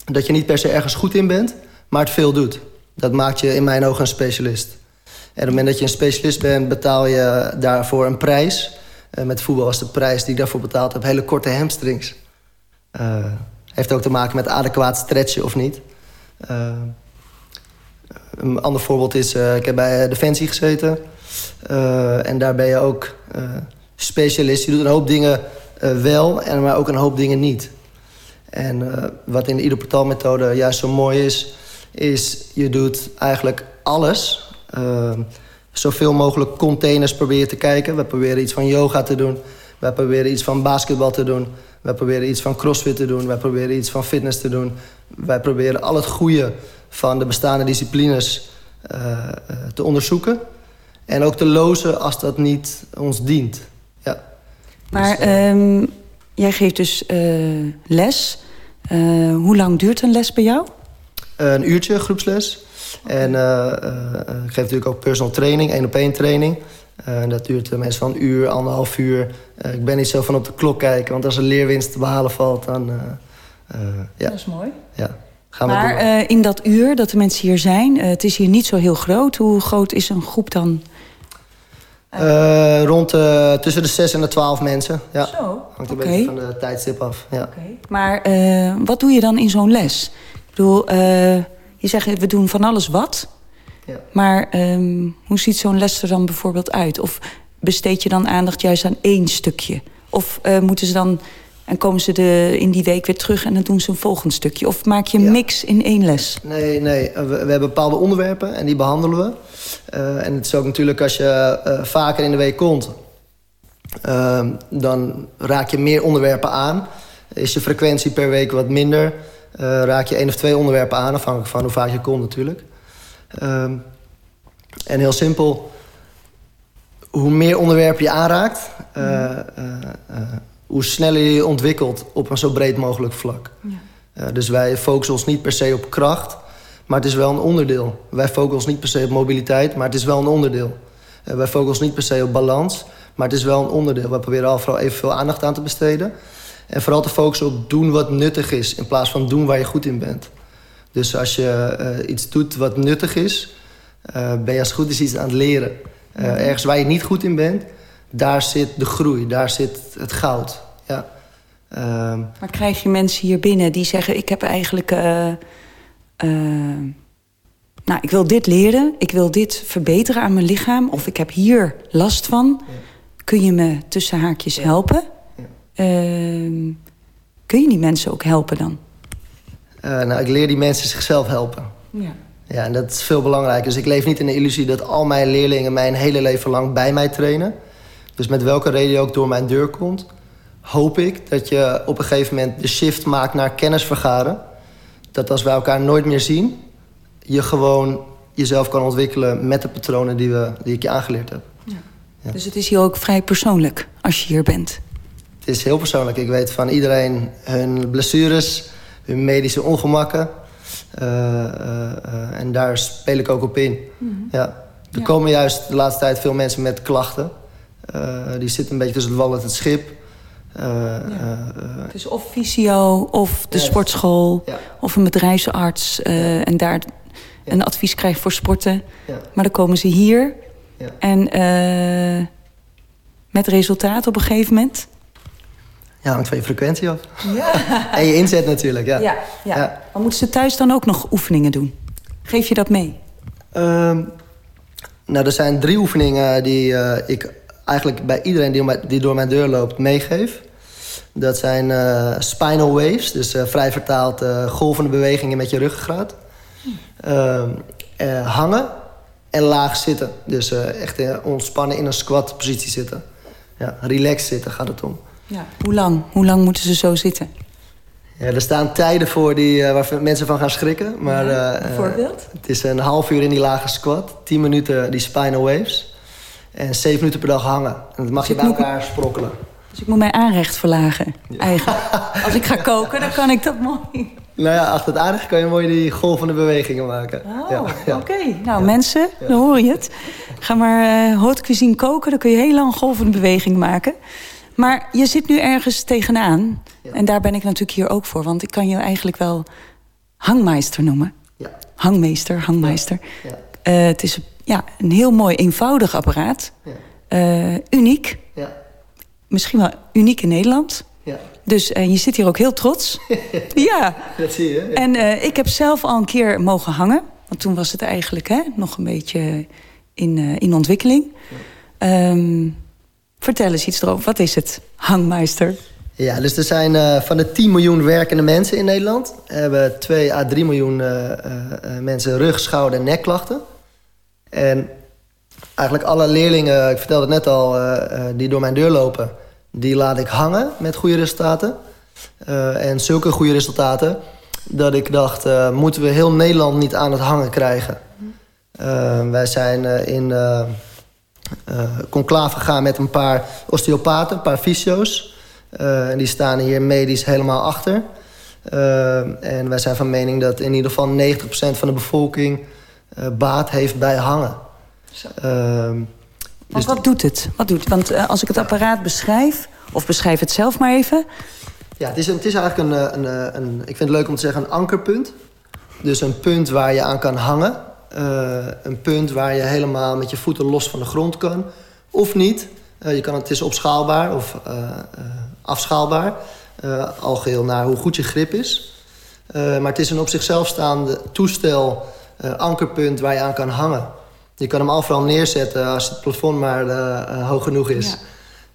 dat je niet per se ergens goed in bent, maar het veel doet. Dat maakt je in mijn ogen een specialist. En op het moment dat je een specialist bent, betaal je daarvoor een prijs... Uh, met voetbal was de prijs die ik daarvoor betaald heb hele korte hamstrings. Uh, heeft ook te maken met adequaat stretchen of niet. Uh, een ander voorbeeld is, ik heb bij Defensie gezeten. en daar ben je ook specialist. Je doet een hoop dingen wel, en maar ook een hoop dingen niet. En wat in de ieder portaalmethode juist zo mooi is... is je doet eigenlijk alles zoveel mogelijk containers proberen te kijken. We proberen iets van yoga te doen. We proberen iets van basketbal te doen. We proberen iets van crossfit te doen. Wij proberen iets van fitness te doen. Wij proberen al het goede van de bestaande disciplines uh, te onderzoeken. En ook te lozen als dat niet ons dient. Ja. Maar dus, um, jij geeft dus uh, les. hoe lang duurt een les bij jou? een uurtje groepsles. En uh, ik geef natuurlijk ook personal training, één op één training. Uh, dat duurt meestal een uur, anderhalf uur. Uh, ik ben niet zo van op de klok kijken, want als er leerwinst te behalen valt, dan... ja. Dat is mooi. Ja. Gaan maar in dat uur dat de mensen hier zijn, het is hier niet zo heel groot. Hoe groot is een groep dan? rond tussen de zes en de twaalf mensen. Ja. Zo, Hangt een okay. beetje van de tijdstip af. Ja. Okay. Maar wat doe je dan in zo'n les? Ik bedoel je zegt, we doen van alles wat. Ja. Maar um, hoe ziet zo'n les er dan bijvoorbeeld uit? Of besteed je dan aandacht juist aan één stukje? Of uh, moeten ze dan... En komen ze de, in die week weer terug en dan doen ze een volgend stukje? Of maak je een ja. mix in één les? Nee, nee. We, we, hebben bepaalde onderwerpen en die behandelen we. Uh, en het is ook natuurlijk als je uh, vaker in de week komt... Uh, dan raak je meer onderwerpen aan. Is je frequentie per week wat minder... Uh, raak je één of twee onderwerpen aan, afhankelijk van hoe vaak je komt natuurlijk. Um, en heel simpel, hoe meer onderwerpen je aanraakt... Uh, uh, hoe sneller je je ontwikkelt op een zo breed mogelijk vlak. Ja. dus wij focussen ons niet per se op kracht... Maar het is wel een onderdeel. Wij focussen ons niet per se op mobiliteit, maar het is wel een onderdeel. Wij focussen ons niet per se op balans, maar het is wel een onderdeel. We proberen al vooral evenveel aandacht aan te besteden. En vooral te focussen op doen wat nuttig is, in plaats van doen waar je goed in bent. Dus als je uh, iets doet wat nuttig is, uh, ben je als het goed is iets aan het leren. Uh, ergens waar je niet goed in bent, daar zit de groei, daar zit het goud. Ja. Uh, maar krijg je mensen hier binnen die zeggen: Ik heb eigenlijk. nou, ik wil dit leren, ik wil dit verbeteren aan mijn lichaam, of ik heb hier last van. Ja. Kun je me tussen haakjes helpen? Ehm, kun je die mensen ook helpen dan? Uh, nou, ik leer die mensen zichzelf helpen. Ja. Ja, en dat is veel belangrijker. Dus ik leef niet in de illusie dat al mijn leerlingen mijn hele leven lang bij mij trainen. Dus met welke reden je ook door mijn deur komt, hoop ik dat je op een gegeven moment de shift maakt naar kennis vergaren. Dat als wij elkaar nooit meer zien, je gewoon jezelf kan ontwikkelen met de patronen die, we, die ik je aangeleerd heb. Ja. Ja. Dus het is hier ook vrij persoonlijk als je hier bent? Het is heel persoonlijk. Ik weet van iedereen hun blessures, hun medische ongemakken. Uh, uh, uh, en daar speel ik ook op in. Mm -hmm. ja. Er ja. komen juist de laatste tijd veel mensen met klachten. die zitten een beetje tussen het wal en het schip. Ja. dus of fysio, of de sportschool, of een bedrijfsarts. en daar een advies krijgen voor sporten. Maar dan komen ze hier. En met resultaat op een gegeven moment. Ja, hangt van je frequentie af. Ja. en je inzet natuurlijk, ja. Ja, ja. ja. Maar moeten ze thuis dan ook nog oefeningen doen? Geef je dat mee? Um, nou, er zijn drie oefeningen die uh, ik eigenlijk bij iedereen die, die, door mijn deur loopt meegeef. Dat zijn uh, spinal waves, dus uh, vrij vertaald golvende bewegingen met je ruggengraat. Hm. hangen en laag zitten. Dus echt ontspannen in een squat positie zitten. Ja, relaxed zitten gaat het om. Ja. Hoe lang? Hoe lang moeten ze zo zitten? Ja, er staan tijden voor die, uh, waar mensen van gaan schrikken. Maar, ja, bijvoorbeeld? Uh, het is een half uur in die lage squat. 10 minuten die spinal waves. En 7 minuten per dag hangen. En dat mag dus je bij elkaar moet... sprokkelen. Dus ik moet mijn aanrecht verlagen, ja. eigenlijk. Als ik ga koken, dan kan ik dat mooi. Nou ja, achter het aanrecht kan je mooi die golvende bewegingen maken. Oh, ja, oké. Okay. Nou, mensen, dan hoor je het. Ga maar uh, haute cuisine koken, dan kun je heel lang golvende bewegingen maken. Maar je zit nu ergens tegenaan. Ja. En daar ben ik natuurlijk hier ook voor. Want ik kan je eigenlijk wel hangmeester noemen. Ja. Hangmeester, hangmeester. Ja. Uh, het is ja, een heel mooi eenvoudig apparaat. Uh, uniek. Misschien wel uniek in Nederland. Dus uh, je zit hier ook heel trots. ja. Dat zie je. En ik heb zelf al een keer mogen hangen. Want toen was het eigenlijk hè, nog een beetje in, in ontwikkeling. Um, Vertel eens iets erover. Wat is het, hangmeister? Ja, dus er zijn uh, van de 10 miljoen werkende mensen in Nederland... hebben 2 à 3 miljoen uh, uh, mensen rug, schouder en nekklachten. En eigenlijk alle leerlingen, ik vertelde het net al, die door mijn deur lopen... die laat ik hangen met goede resultaten. en zulke goede resultaten dat ik dacht... moeten we heel Nederland niet aan het hangen krijgen? wij zijn in conclave gaan met een paar osteopaten, een paar fysio's. Uh, en die staan hier medisch helemaal achter. Uh, en wij zijn van mening dat in ieder geval 90% van de bevolking baat heeft bij hangen. dus wat doet het? Wat doet het? Want als ik het apparaat beschrijf, of beschrijf het zelf maar even. Ja, het is, een, het is eigenlijk een, een, een, ik vind het leuk om te zeggen, een ankerpunt. Dus een punt waar je aan kan hangen. Uh, een punt waar je helemaal met je voeten los van de grond kan. Of niet. Uh, je kan, het is opschaalbaar of uh, afschaalbaar. al geheel naar hoe goed je grip is. maar het is een op zichzelf staande toestel, ankerpunt waar je aan kan hangen. Je kan hem overal neerzetten als het plafond maar hoog genoeg is.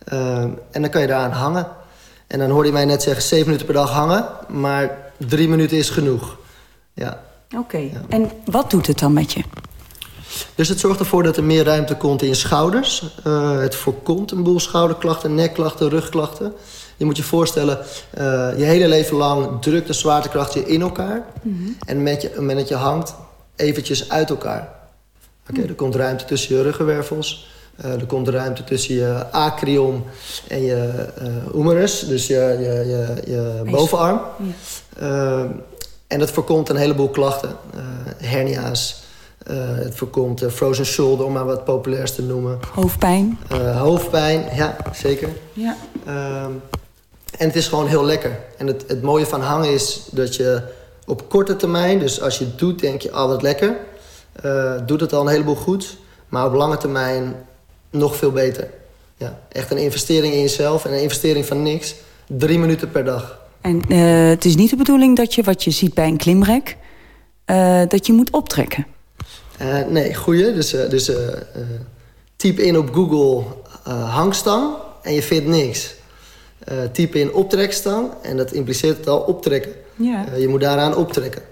Ja. en dan kan je daaraan hangen. En dan hoorde je mij net zeggen, zeven minuten per dag hangen. Maar drie minuten is genoeg. Ja. Oké, okay. ja. en wat doet het dan met je? Dus het zorgt ervoor dat er meer ruimte komt in je schouders. Uh, het voorkomt een boel schouderklachten, nekklachten, rugklachten. Je moet je voorstellen, uh, je hele leven lang drukt de zwaartekracht je in elkaar. Mm -hmm. En met je, dat je hangt, eventjes uit elkaar. Oké, okay, mm. er komt ruimte tussen je ruggenwervels. Uh, er komt ruimte tussen je acrium en je humerus, dus je, je, je, je bovenarm. Ja. En dat voorkomt een heleboel klachten. Uh, hernia's. Eh, het voorkomt eh, frozen shoulder, om maar wat populairs te noemen. Hoofdpijn. Eh, hoofdpijn, ja, zeker. Ja. Ehm, en het is gewoon heel lekker. En het, het mooie van hangen is dat je op korte termijn... dus als je het doet, denk je, oh, wat lekker. Eh, doet het al een heleboel goed. Maar op lange termijn nog veel beter. Ja, echt een investering in jezelf en een investering van niks. Drie minuten per dag. En eh, het is niet de bedoeling dat je, wat je ziet bij een klimrek... eh, dat je moet optrekken. Eh, nee, goeie. Dus, dus typ in op Google hangstang en je vindt niks. Typ in optrekstang en dat impliceert het al optrekken. Ja. Je moet daaraan optrekken.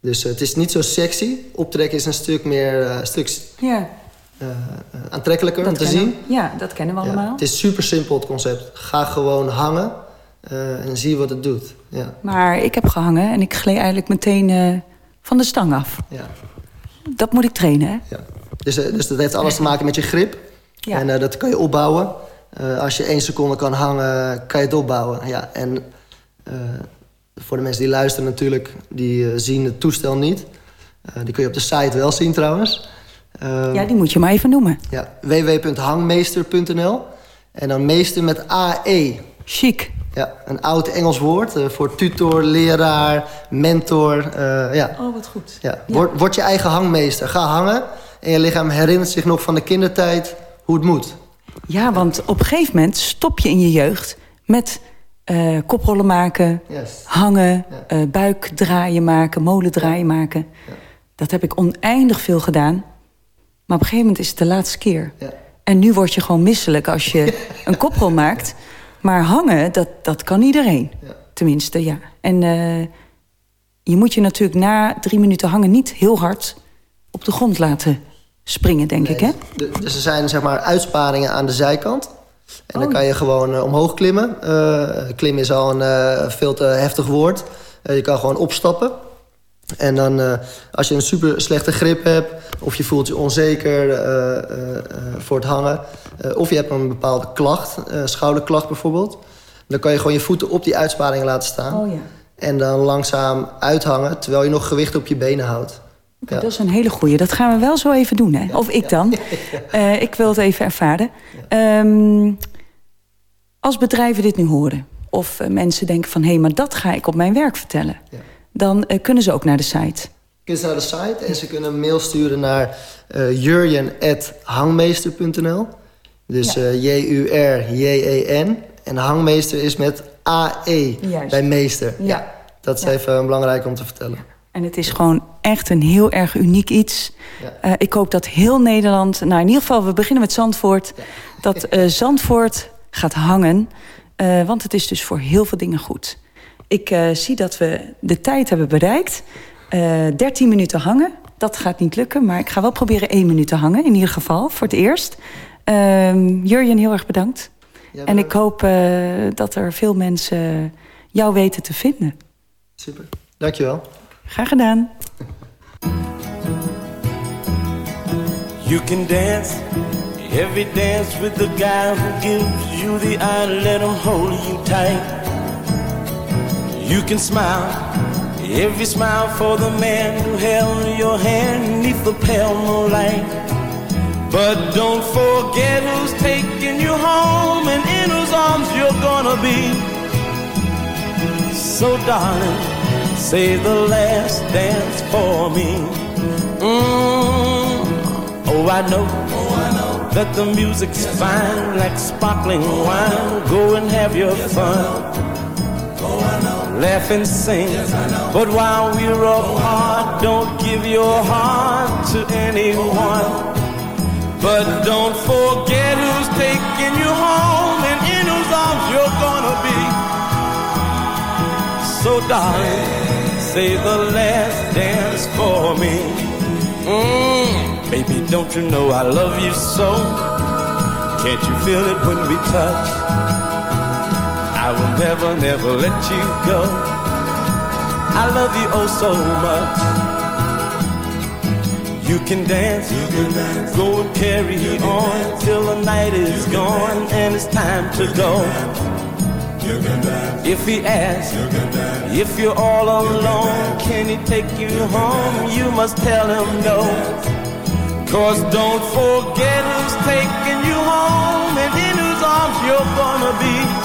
Dus het is niet zo sexy. Optrekken is een stuk meer stuk Ja, aantrekkelijker om te zien. Ja, dat kennen we Ja, allemaal. het is super simpel het concept. Ga gewoon hangen eh, en zie wat het doet. Ja. Maar ik heb gehangen en ik gleed eigenlijk meteen eh, van de stang af. Ja. Dat moet ik trainen, hè? Ja. Dus, eh, dus dat heeft alles te maken met je grip. Ja. En dat kan je opbouwen. Als je één seconde kan hangen, kan je het opbouwen. Ja, en voor de mensen die luisteren natuurlijk, die zien het toestel niet. Die kun je op de site wel zien trouwens. Ja, die moet je maar even noemen. ja, www.hangmeester.nl En dan meester met AE. Chic. Ja, een oud Engels woord eh, voor tutor, leraar, mentor. eh, ja. Oh, wat goed. Ja. Word, word je eigen hangmeester. Ga hangen en je lichaam herinnert zich nog van de kindertijd hoe het moet. Ja, want op een gegeven moment stop je in je jeugd met eh, koprollen maken, Yes. hangen, eh, buikdraaien maken, molendraaien maken. Dat heb ik oneindig veel gedaan. Maar op een gegeven moment is het de laatste keer. Ja. En nu word je gewoon misselijk als je een koprol maakt. Maar hangen, dat, dat kan iedereen. Tenminste, ja. En eh, je moet je natuurlijk na drie minuten hangen niet heel hard op de grond laten springen, denk ik, hè? De- dus er zijn zeg maar uitsparingen aan de zijkant. En dan Oh. kan je gewoon eh, omhoog klimmen. Eh, klimmen is al een veel te heftig woord. Je kan gewoon opstappen. En dan, eh, als je een super slechte grip hebt... of je voelt je onzeker eh, eh, voor het hangen... of je hebt een bepaalde klacht, schouderklacht bijvoorbeeld... dan kan je gewoon je voeten op die uitsparingen laten staan. Oh ja. En dan langzaam uithangen... terwijl je nog gewicht op je benen houdt. Ja. Dat is een hele goeie. Dat gaan we wel zo even doen, hè? Of ik dan. Ik wil het even ervaren. Ehm, als bedrijven dit nu horen... of mensen denken van... hé, hey, maar dat ga ik op mijn werk vertellen... dan eh, kunnen ze ook naar de site. Kunnen ze naar de site en ze kunnen een mail sturen naar uh, jurjen.hangmeester.nl. Dus eh, J-U-R-J-E-N. En hangmeester is met A-E bij meester. Ja. Dat is Ja. even belangrijk om te vertellen. En het is gewoon echt een heel erg uniek iets. Eh, ik hoop dat heel Nederland... Nou, in ieder geval, we beginnen met Zandvoort. Dat eh, Zandvoort gaat hangen. Eh, want het is dus voor heel veel dingen goed. Ik eh, zie dat we de tijd hebben bereikt. Eh 13 minuten hangen. Dat gaat niet lukken, maar ik ga wel proberen één minuut te hangen. In ieder geval, voor het eerst. Ehm Jurjen, heel erg bedankt. Ja, en ik hoop eh, dat er veel mensen jou weten te vinden. Super. Dankjewel. Graag gedaan. You can dance every dance with the guy who gives you the eye, let him hold you tight. You can smile every smile for the man who held your hand neath the pale moonlight. But don't forget who's taking you home and in whose arms you're gonna be. So darling, say the last dance for me. Mm. Oh, I know. i know. That the music's fine, like sparkling wine. Go and have your fun. Laugh and sing. But while we're apart, don't give your heart to anyone. But don't forget who's taking you home and in whose arms you're gonna be. So darling, say the last dance for me. Mm, baby, don't you know I love you so? Can't you feel it when we touch? I will never, never let you go. I love you oh so much. You can dance, you can dance. go and carry on till the night is gone and it's time to go. If he asks if you're all alone, can he take you home? You must tell him no. Cause don't forget who's taking you home and in whose arms you're gonna be.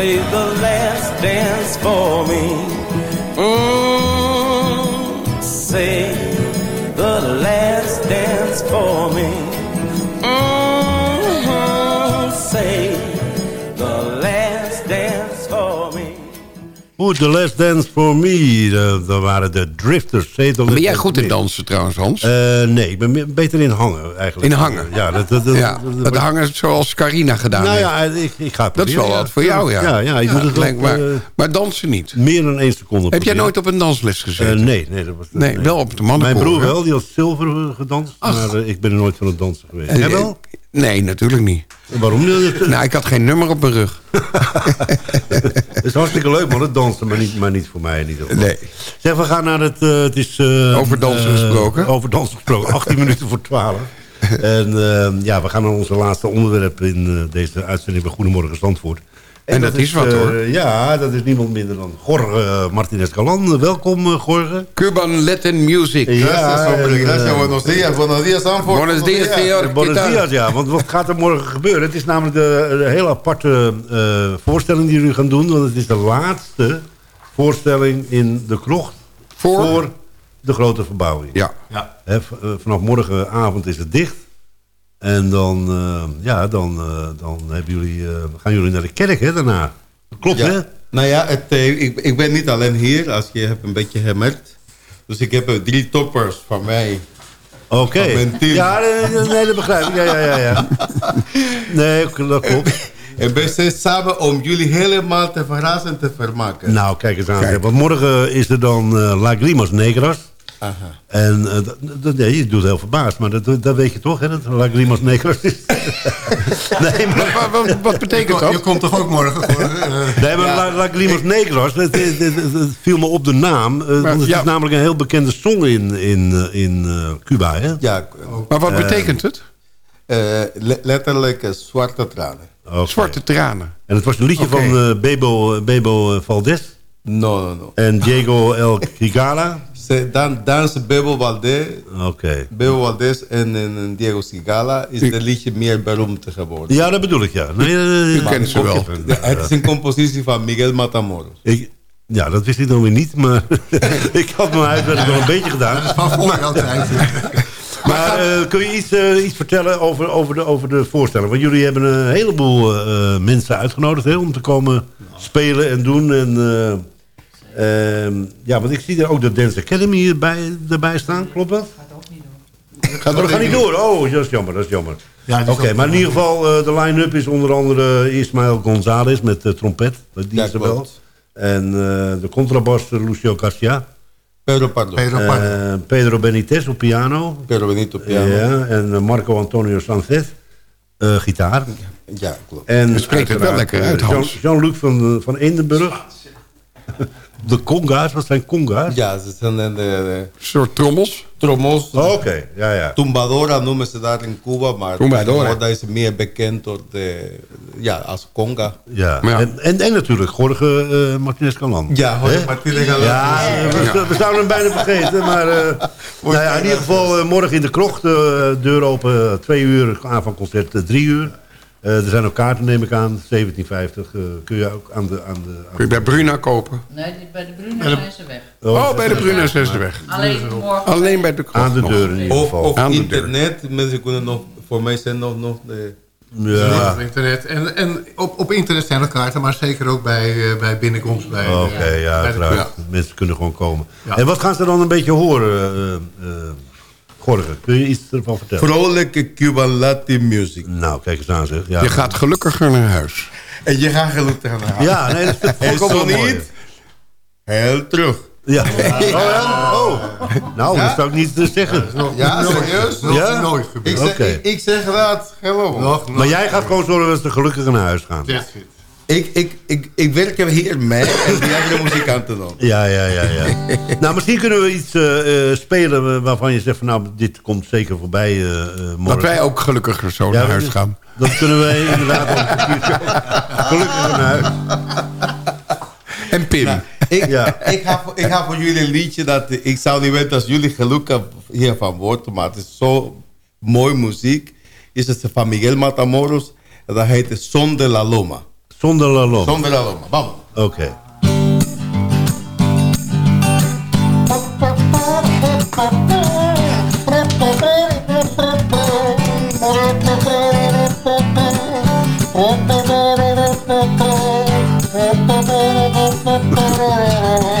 say the last dance for me. Mm, say the last dance for me. Goed, The Last Dance For Me. Dat dat waren de Drifters. Ben jij goed in dansen trouwens, Hans? Eh, nee, ik ben beter in hangen eigenlijk. In hangen? Ja, dat, dat, dat, ja, dat- het hangen zoals Carina gedaan Nou heeft. ja, ik, ik ga het Dat is wel wat voor jou, ja. Ja, ja, ik moet het ook, maar, eh, maar dansen niet. meer dan één seconde Heb jij nooit op een dansles gezeten? Eh, nee, nee, dat was Nee, wel op de mannenkoor. Mijn broer wel, die had zilver eh, gedanst. Maar eh, ik ben er nooit van het dansen geweest. Jij wel? Nee, natuurlijk niet. Waarom niet? Nou, ik had geen nummer op mijn rug. Het is hartstikke leuk, man, het dansen, maar niet, maar niet voor mij geval. Nee. Zeg, we gaan naar het... eh, het is, eh, Over dansen eh, gesproken. Over dansen gesproken, 18 minuten voor 12. En ja, we gaan naar onze laatste onderwerp in deze uitzending bij Goedemorgen Zandvoort. En dat is wat, eh, hoor. Ja, dat is niemand minder dan Jorge Martinez Calan. Welkom, eh, Jorge. Cuban Latin Music. Ja, en, eh, Buenos días, buenos días. Buenos días, señor. Buenos dias, ja. Want wat gaat er morgen gebeuren? Het is namelijk de, de hele aparte eh, voorstelling die jullie gaan doen. Want het is de laatste voorstelling in de krocht voor, de grote verbouwing. Ja. Ja. Eh, vanaf morgenavond is het dicht. En dan, eh, ja, dan, eh, dan hebben jullie, eh, gaan jullie naar de kerk hè, daarna. Klopt, Ja. hè? Nou ja, het, eh, ik, ik ben niet alleen hier, als je hebt een beetje gemerkt. Dus ik heb drie toppers van mij. Oké. Team. Ja, nee, nee, dat begrijp ik. Ja, ja, ja. ja. Nee, dat klopt. En wij zijn samen om jullie helemaal te verrassen en te vermaken. Nou, kijk eens aan. Want morgen is er dan eh La Grimas Negras. Aha. En eh, dat, dat, nee, je doet heel verbaasd, maar dat, dat weet je toch, hè? Dat La Grimas Negras is. nee, maar... Wat, wat, wat betekent Je dat? komt toch ook morgen? Voor, eh, Nee, maar La, La Grimas Negras, het, het, het- het viel me op de naam. want het ja. is namelijk een heel bekende song in, in, in Cuba, hè? Ja, Maar wat betekent het? le- letterlijk zwarte tranen. Zwarte tranen. En het was een liedje van Bebo, Bebo Valdez No, no, no. en Diego El Quigala. Ze, dan, dans Bebo Valdez, Oké. Bebo Valdez en, en, en Diego Sigala is het liedje meer beroemd geworden. Ja, dat bedoel ik, ja. Nee, U kent ze wel. Ja, het is een compositie van Miguel Matamoros. Ik, ja, dat wist ik dan weer niet, maar ik had mijn huiswerk wel een beetje gedaan. Van voor altijd. Maar eh, kun je iets, eh, iets vertellen over, over, de, over de voorstelling? Want jullie hebben een heleboel eh, mensen uitgenodigd hè, om te komen spelen en doen. En, eh, ehm, ja, want ik zie er ook de Dance Academy erbij, erbij staan, klopt dat? Gaat dat gaat niet door? Oh, dat is jammer, dat is jammer. Ja, Oké, ook- maar in ieder geval, eh, de line-up is onder andere Ismael González met de trompet. Die Ja, is er wel. En eh, de contrabas Lucio Garcia. Pedro Pardo. Pedro Pardo. Eh, Pedro Benitez op piano. Pedro Benito piano. Ja, en eh, Marco Antonio Sanchez, eh, gitaar. Ja, klopt. En Je spreekt het wel lekker uit, Hans. Jean-Luc van, van Eendenburg. De conga's, wat zijn conga's? Ja, ze zijn de, de, soort trommels. trommels. Oh, Oké, ja, ja. Tumbadora noemen ze daar in Cuba, maar Tumbadora. is ze meer bekend door de, ja, als conga. ja. Ja. En, en, en natuurlijk Jorge eh, Martinez Calan. Ja, Jorge? Martinez Calan. Ja, we, we zouden hem bijna vergeten. Maar eh, nou ja, in ieder geval eh, morgen in de krocht. deur open, twee uur, avondconcert eh, drie uur. Eh, er zijn ook kaarten, neem ik aan, 17,50. eh, kun je ook aan de... Aan de aan Kun je bij Bruna kopen? Nee, die- bij de Bruna zijn ze weg. Oh, bij de Bruna is ze weg. Alleen morgen. Alleen bij de krocht aan de deur in ieder Of, geval. of Aan de deur. internet, mensen kunnen nog, voor mij zijn nog, nog de... Ja. Op internet. En, en op, op internet zijn er kaarten, maar zeker ook bij, eh, bij binnenkomst. Bij, Oké, ja, bij de- uiteraard. Mensen kunnen gewoon komen. Ja. En wat gaan ze dan een beetje horen, Kun je iets ervan vertellen? Vrolijke Cuban Latin music. Nou, kijk eens aan zeg. Ja. Je gaat gelukkiger naar huis. En je gaat gelukkig naar Ja, nee, dat is En zo niet, heel terug. Ja. Oh, ja? Oh. Nou, dat zou ik niet zeggen. Ja, serieus? Ja? nooit gebeurd. Ik zeg, Oké. ik, ik zeg dat, geloof me. Maar jij gaat gewoon zorgen dat ze gelukkig naar huis gaan. Ik, ik, ik, ik werk er hier mee en die andere muzikanten dan. Ja, ja, ja. ja. nou, misschien kunnen we iets eh, eh, spelen waarvan je zegt van nou, dit komt zeker voorbij eh, eh, morgen. Dat wij ook gelukkig zo Ja, naar dat huis is- gaan. Dat kunnen wij inderdaad op een kwartiertje. Gelukkig naar huis. En Pim. Nou, ik, Ja. ik, ga, voor- ik ga voor jullie een liedje dat ik zou niet weten als jullie gelukkig hiervan worden, maar het is zo mooi muziek. Is het van Miguel Matamoros en dat heet Son de la Loma. Zonder lalom. Son de la Loma, vamos. Oké. Die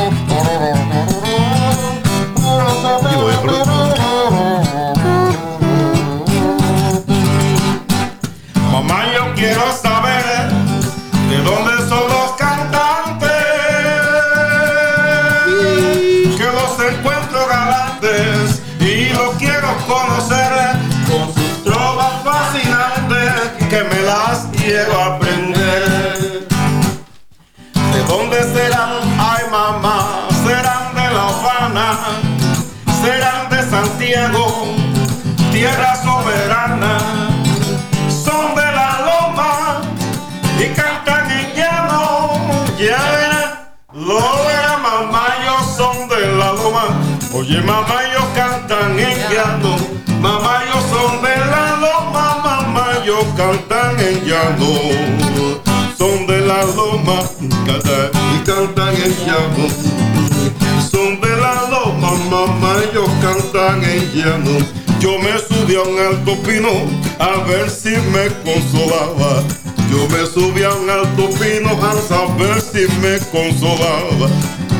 tierra soberana son de la loma y cantan en llano. Ya verán, lo mamá, ellos son de la loma. Oye, mamá, ellos cantan en llano. Mamá, ellos son de la loma, mamá, ellos cantan en llano. Son de la loma cantan y cantan en llano. Son de la loma, mamá, ellos cantan en llano. Yo me subí a un alto pino a ver si me consolaba. Yo me subí a un alto pino a saber si me consolaba.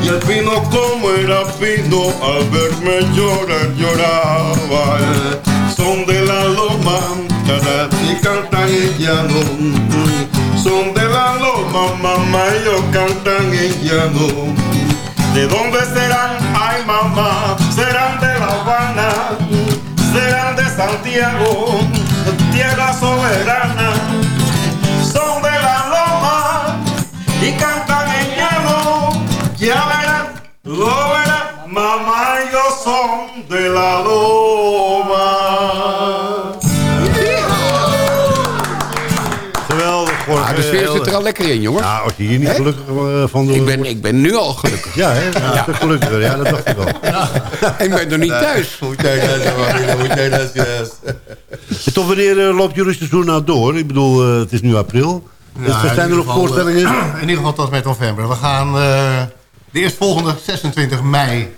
Y el pino como era pino, al verme llorar, lloraba. Son de la loma, cada y cantan en llano. Son de la loma, mamá, ellos cantan en llano. ¿De dónde serán? Ay mamá, Santiago, tierra soberana. Son de la loma y cantan en llano. Ya verán, lo verán, mamá, ellos son de la loma. Lekker in, jongens. Ja, als je hier niet gelukkig eh, van de... Ik ben, ik ben nu al gelukkig. Ja, hè? Ja, gelukkiger. Ja, dat dacht ik al. Ik ben nog niet thuis. Tot wanneer loopt jullie seizoen nou door? Ik bedoel, eh, het is nu april. Dus Ja, er zijn er nog geval, voorstellingen? eh, in ieder geval tot met november. We gaan eh, de eerstvolgende 26 mei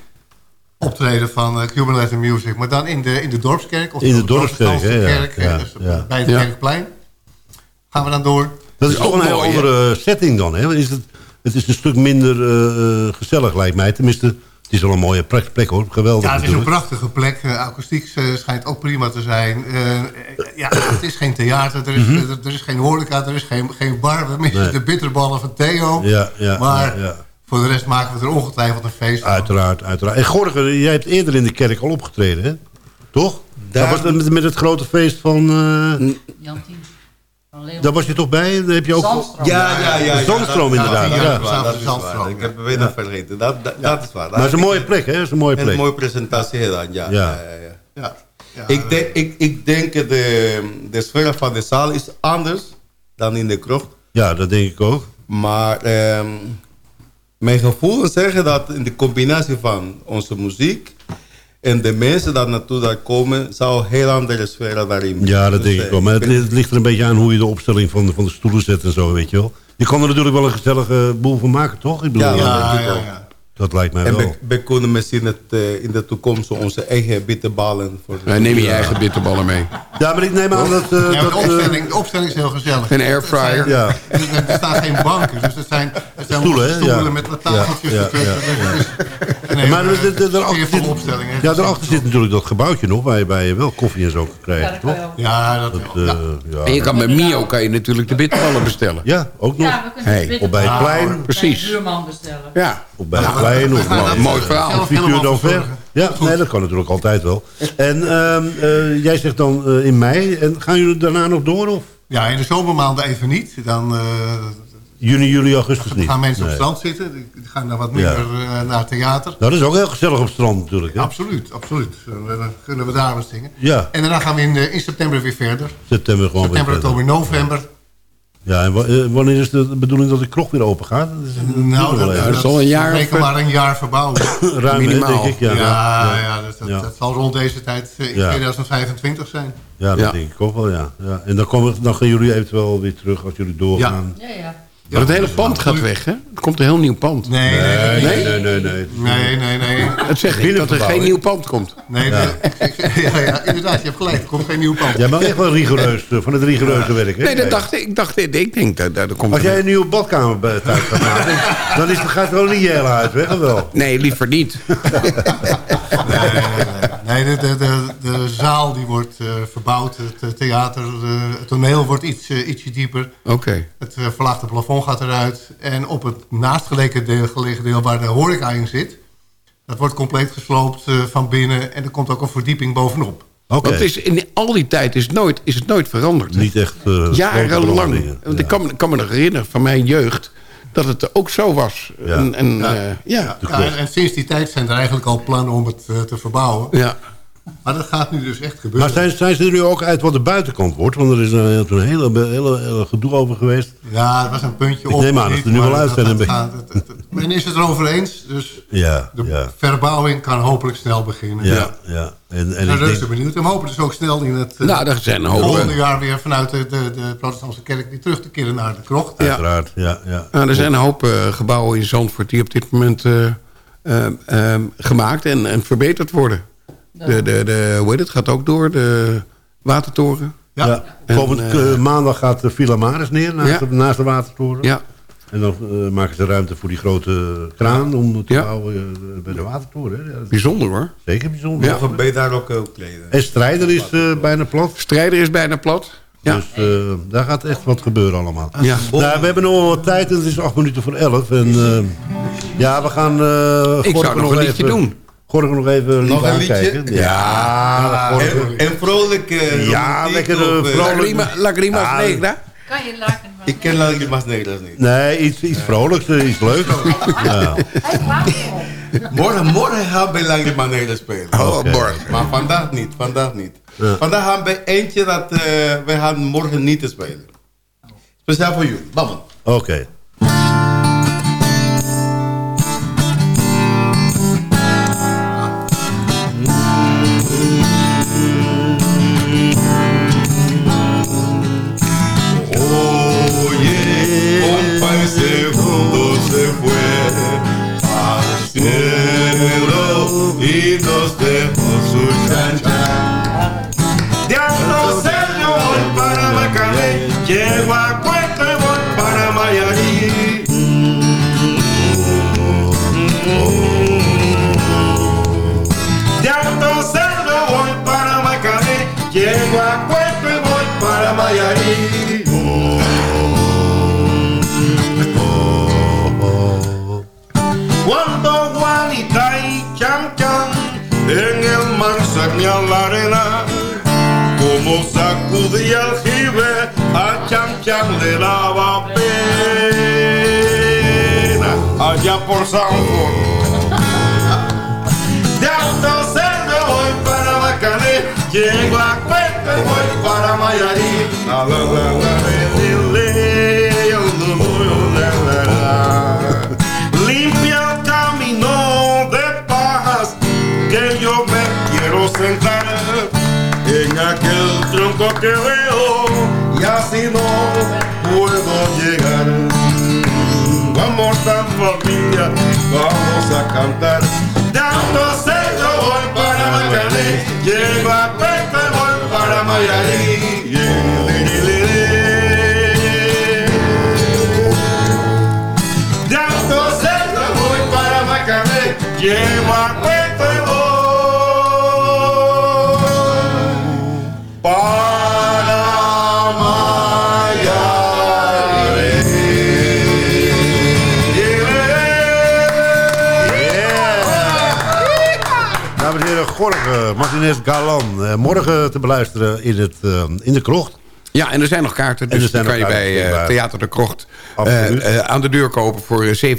optreden van Cuban Latin Music. Maar dan in de, in de Dorpskerk. Of In de Dorpskerk, hè, ja. Kerk, Ja, dus ja. bij het Ja. Kerkplein. Gaan we dan door. Dat is toch een heel andere setting dan, hè? Is het, het is een stuk minder eh, eh, gezellig, lijkt mij. Tenminste, het is wel een mooie plek, plek hoor. Geweldig Ja, het is een prachtige plek. Uh, akoestiek eh, schijnt ook prima te zijn. Eh, ja, het is geen theater, er is, Mhm. er, er is geen horeca, er is geen, geen bar. We missen Nee. de bitterballen van Theo. Ja, ja, maar ja, ja. voor de rest maken we er ongetwijfeld een feest van. Uiteraard, uiteraard. En Gorger, jij hebt eerder in de kerk al opgetreden, hè? Toch? Daar- Dat was met, met het grote feest van... eh, Leeuwen. Daar was je toch bij? Daar heb je ook... Zandstroom. Ja, ja, ja. ja, Zandstroom inderdaad. Ja, dat is waar, dat is waar. Ik heb weer nog vergeten. Dat, dat, dat is waar. Maar het is een mooie plek, hè? Het is een mooie En een plek. mooie presentatie gedaan, ja. Ja. ja, ja, ja. Ja. Ja, Ik, denk, ik, ik denk de, de sfeer van de zaal is anders dan in de krocht. Ja, dat denk ik ook. Maar ehm, mijn gevoel zeggen dat in de combinatie van onze muziek en de mensen dat naartoe daar komen, zou een heel andere sfeer daarin Ja, dat denk ik wel. Maar het, ligt er een beetje aan hoe je de opstelling van de, van de stoelen zet en zo, weet je wel. Je kan er natuurlijk wel een gezellige boel van maken, toch? Ik bedoel, Ja, ja, ja. Dat lijkt mij En wel. we, we kunnen misschien het, eh, in de toekomst onze eigen bitterballen... Voor Nee, neem je eigen bitterballen mee. Ja, maar ik neem aan dat... eh, Ja, maar dat de, eh, opstelling, de opstelling is heel gezellig. Een airfryer. Ja. Er, er staan geen banken, dus het zijn, Het zijn Stoelen, stoelen Ja. met wat tafeltjes Ja, ja, ja, Dat En even maar er- er- er- sfeervolle zit, ja, Dat daarachter zit natuurlijk dat gebouwtje nog... waar je, waar je wel koffie en zo kan krijgen, toch? Ja, dat, eh, ja. En je kan bij Mio kan je natuurlijk de bitterballen bestellen. Ja, ook nog. Ja, we kunnen Hey. de Of bij het plein. bij de Precies. buurman bestellen. Ja. Of bij mooi verhaal. Vier uur dan ver. Ja, nee, dat kan natuurlijk altijd wel. En ehm, eh, jij zegt dan eh, in mei. En gaan jullie daarna nog door? Of Ja, in de zomermaanden even niet. Dan eh, juni, juli, augustus niet? gaan mensen op Nee. het strand zitten. Die gaan dan wat minder Ja. eh, naar het theater. Nou, dat is ook heel gezellig op het strand natuurlijk. Hè? Absoluut, absoluut. Dan dan kunnen we daar wat zingen. Ja, En daarna gaan we in, in september weer verder. september gewoon weer September, oktober, november. Ja, en wa- eh, wanneer is de bedoeling dat de kroeg weer open gaat? Dat is Nou, dat, is al een jaar of- maar een jaar verbouwen. Ruim, minimaal. denk ik. Ja, Ja, ja, ja. dus dat, Ja. dat zal rond deze tijd eh, in Ja. 2025 zijn. Ja, dat Ja. denk ik ook wel, ja. ja. En dan, komen, dan gaan jullie eventueel weer terug als jullie doorgaan. Ja, ja. Maar het hele pand gaat weg, hè? Er komt een heel nieuw pand. Nee, nee, Nee, nee. nee, nee, nee. Nee, nee, nee. Het zeg ik, dat er geen nieuw pand komt. Nee, nee. Ja, ja, inderdaad, je hebt gelijk. Er komt geen nieuw pand. Jij bent echt wel rigoureus, eh, van het rigoureuze werk, hè? Nee, dat dacht ik. Ik dacht, ik denk, dat, dat er komt... Als jij een nieuwe badkamer bij thuis gaat maken, dan is, gaat wel niet je hele huis weg, of wel? Nee, liever niet. Nee, nee, nee. nee de, de, de, de zaal die wordt eh, verbouwd. Het eh, theater, eh, het toneel wordt iets, ietsje dieper. Oké. Het eh, verlaagde plafond gaat eruit. En op het naastgelegen deel, gelegen deel waar de horeca in zit... dat wordt compleet gesloopt eh, van binnen. En er komt ook een verdieping bovenop. Oké, Want het is, in al die tijd is, het nooit, is het nooit veranderd. niet echt... eh, grote Jarenlang. veranderingen. Want Ja. ik kan, me- kan me nog herinneren van mijn jeugd... dat het ook zo was. Ja. En, en, ja. ja. Ja, en, en sinds die tijd zijn er eigenlijk al plannen om het eh, te verbouwen. ja. Maar dat gaat nu dus echt Maar gebeuren. zijn, zijn ze er nu ook uit wat de buitenkant wordt? Want er is een, een hele, hele, hele gedoe over geweest. Ja, dat was een puntje Ik op. neem aan of dat er nu wel maar uit dat- zijn, dat het- het- het- Men is het erover eens, dus Ja, de ja, verbouwing kan hopelijk snel beginnen. ja. ja. En, en En ik denk, benieuwd. En we hopen dus ook snel in het eh, Nou, er zijn volgende jaar weer vanuit de, de, de protestantse kerk weer terug te keren naar de krocht. Ja. uiteraard, ja, ja. Nou, er zijn een hoop eh, gebouwen in Zandvoort... die op dit moment eh, gemaakt en, en verbeterd worden. De, de, de, hoe heet het? Gaat ook door, de Watertoren. Ja. Ja. En, Komend eh, eh, maandag gaat de Villa Maris neer, naast, Ja. de, naast de watertoren. Ja, En dan eh, maken ze ruimte voor die grote kraan om te Ja. bouwen eh, bij de watertoren. Hè. Bijzonder hoor. zeker bijzonder. Ja. Ben je daar ook eh, kleden? En Strijder is eh, bijna plat. Strijder is bijna plat. Ja. Dus eh, daar gaat echt wat gebeuren allemaal. Ja. Nou, we hebben nog wel wat tijd en het is acht minuten voor elf. En eh, ja, we gaan... eh Ik zou nog een liedje even, doen. Gorgo nog even lief Nog een liedje? Ja, Gorgo. En, en vrolijk. eh, Ja, lekker, of, eh, vrolijk. Lagrima, Lagrimas Ja, Negra. Kan je laken Ik ken Lagrimas Negras niet. Nee, iets, iets vrolijks, eh, iets leuks. Ja. Morgen, morgen gaan we Lagrimas Negras spelen. Oh, Oké. morgen. Maar vandaag niet, vandaag niet. Ja. Vandaag gaan we eentje dat eh we gaan morgen niet spelen. Speciaal voor jullie. Vamos. Oké. Oye, mar saquean la arena, como sacudía el jibe, a Chan Chan le daba pena allá por San Juan. De Autocerdo voy para Bacané, llego a Cuenca y voy para Mayarí. La, la, la, que veo y así no puedo llegar. Vamos tan familia, vamos a cantar. Dando yo voy para Macané, llego a Pepe, voy para Mayarí. Martinez Galan. eh, morgen te beluisteren in, het, eh, in de krocht. Ja, en er zijn nog kaarten, En dus die kan je bij eh. Theater de Krocht eh, eh, aan de deur kopen voor eh,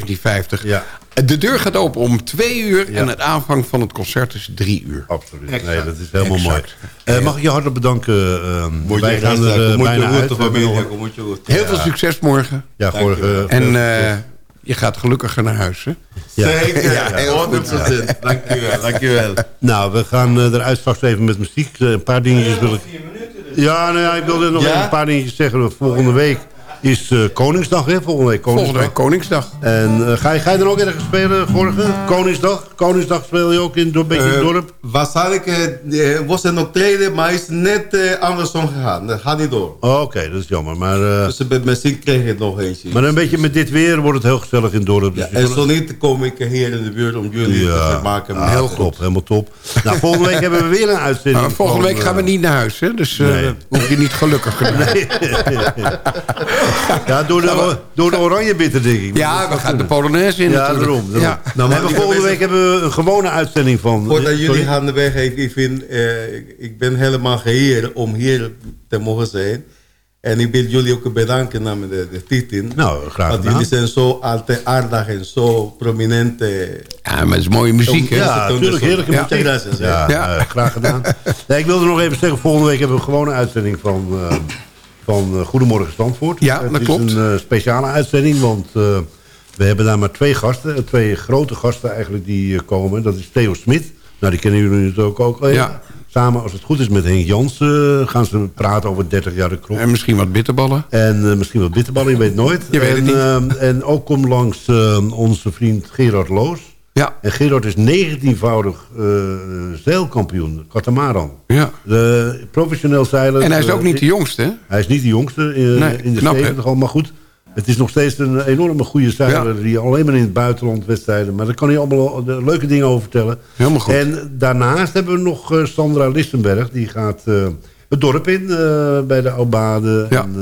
17,50. Ja. De deur gaat open om twee uur en het aanvang van het concert is drie uur. Absoluut. Nee, dat is helemaal mooi. Eh, mag ik je hartelijk bedanken. Moet je wij gaan er bijna uit. Heel veel succes morgen. Ja, Gorge. En je gaat gelukkiger naar huis, hè? Ja. Zeker, Ja, heel goed. 100%. Dankjewel, dankjewel. Nou, we gaan eh, eruit straks even met muziek. Eh, een paar dingetjes wil ik... Ja, nou ja, ik wilde nog even een paar dingetjes zeggen. Volgende week is eh, Koningsdag, hè? Volgende week Koningsdag. Volgende week Koningsdag. En eh, ga, je, ga je dan ook ergens spelen, Gorge? Koningsdag? Koningsdag speel je ook in een beetje in het Eh, dorp? Waarschijnlijk was er nog treden, maar is net andersom gegaan. Dat gaat niet door. Oh, Oké, dat is jammer. Maar, eh, Dus met misschien kreeg ik nog eentje. maar een beetje met dit weer wordt het heel gezellig in het dorp. Dus Ja, en zo niet kom ik hier in de buurt om jullie te vermaken. ah, Heel top, helemaal top. Nou, volgende week hebben we weer een uitzending. Nou, volgende week gaan we niet naar huis, hè? Dus eh Nee. hoef je niet gelukkig te maken. Ja, door de, door de oranje bitter, denk ik. Ja, we gaan de Polonaise in Ja, natuurlijk. daarom. daarom. Ja. Nou, We maar hebben ik volgende week hebben we een gewone uitzending van... Voordat Sorry? jullie gaan de weg geven, ik, vind, eh, ik- ik ben helemaal geheerd om hier te mogen zijn. En ik wil jullie ook bedanken namens de, de Titin. Nou, graag Want jullie zijn zo altijd aardig en zo prominent. eh, Ja, maar het is mooie muziek, hè? Ja, natuurlijk, heerlijke Ja. muziek. Ja, Ja. eh, graag gedaan. Nee, ik wilde nog even zeggen, volgende week hebben we een gewone uitzending van, eh, van eh, Goedemorgen Stanford. Ja, Het dat is klopt. een eh, speciale uitzending, want eh, we hebben daar maar twee gasten. Twee grote gasten eigenlijk die komen. Dat is Theo Smit. Nou, die kennen jullie natuurlijk ook. al. Ja. Samen, als het goed is, met Henk Jansen gaan ze praten over 30 jaar de krop. En misschien wat bitterballen. En misschien wat bitterballen, je weet het nooit. Je weet het en, niet. eh, en ook komt langs onze vriend Gerard Loos. Ja. En Gerard is 19-voudig eh, zeilkampioen, katamaran. Ja. De, professioneel zeilen. En hij is ook eh, niet de jongste, hè? Hij is niet de jongste in, Nee, in de knap, hè? 70 al, maar goed. Het is nog steeds een enorme goede zeiler... die alleen maar in het buitenland wedstrijden... maar daar kan hij allemaal de leuke dingen over vertellen. Helemaal goed. En daarnaast hebben we nog eh, Sandra Listenberg. Die gaat eh, het dorp in eh, bij de Aubade Ja. en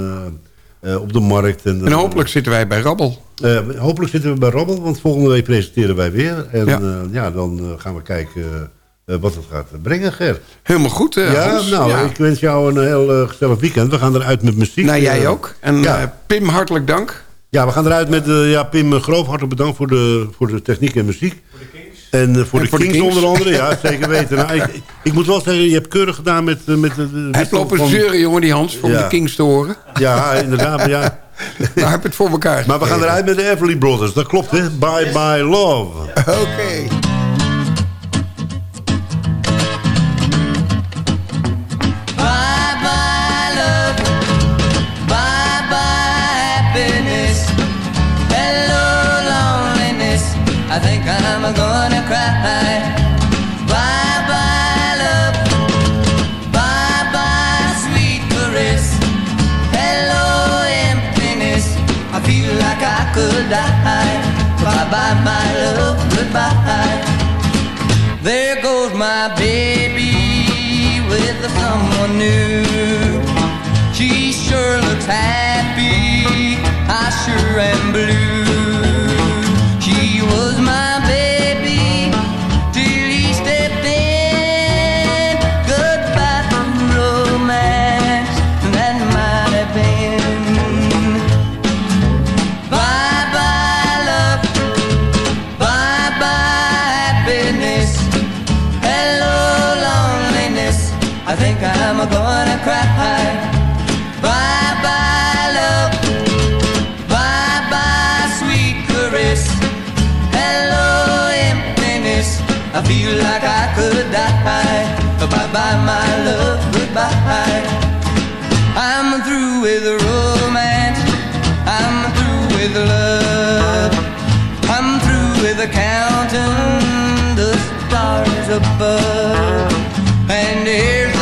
eh, eh, op de markt. En, En hopelijk zitten wij bij Rabbel. eh, hopelijk zitten we bij Rabbel, want volgende week presenteren wij weer. En Ja. ja, ja dan eh, gaan we kijken eh, wat het gaat brengen, Ger. Helemaal goed, eh, ja, Hans. nou, Ja. ik wens jou een heel eh, gezellig weekend. We gaan eruit met muziek. Nou, jij Eh, ook. En ja. eh, Pim, hartelijk dank. Ja, we gaan eruit met eh, ja, Pim Groof. Hartelijk bedankt voor de, voor de techniek en muziek. En eh, voor, En de, voor de Kings onder andere. Ja, zeker weten. Nou, ik, ik, moet wel zeggen, je hebt keurig gedaan met... eh, met de, de Hij lopen van- zeuren, jongen, die Hans, om Ja. de Kings te horen. Ja, inderdaad. Maar, ja. Maar heb je het voor elkaar maar we gaan eruit met de Everly Brothers. Dat klopt, hè? Bye Bye Love. Oké. Bye bye love, bye bye happiness. Hello loneliness, I think I'm gonna someone new. She sure looks happy, I sure am blue. Feel like I could die. Bye bye my love. Goodbye. I'm through with romance. I'm through with love. I'm through with counting the stars above. And here's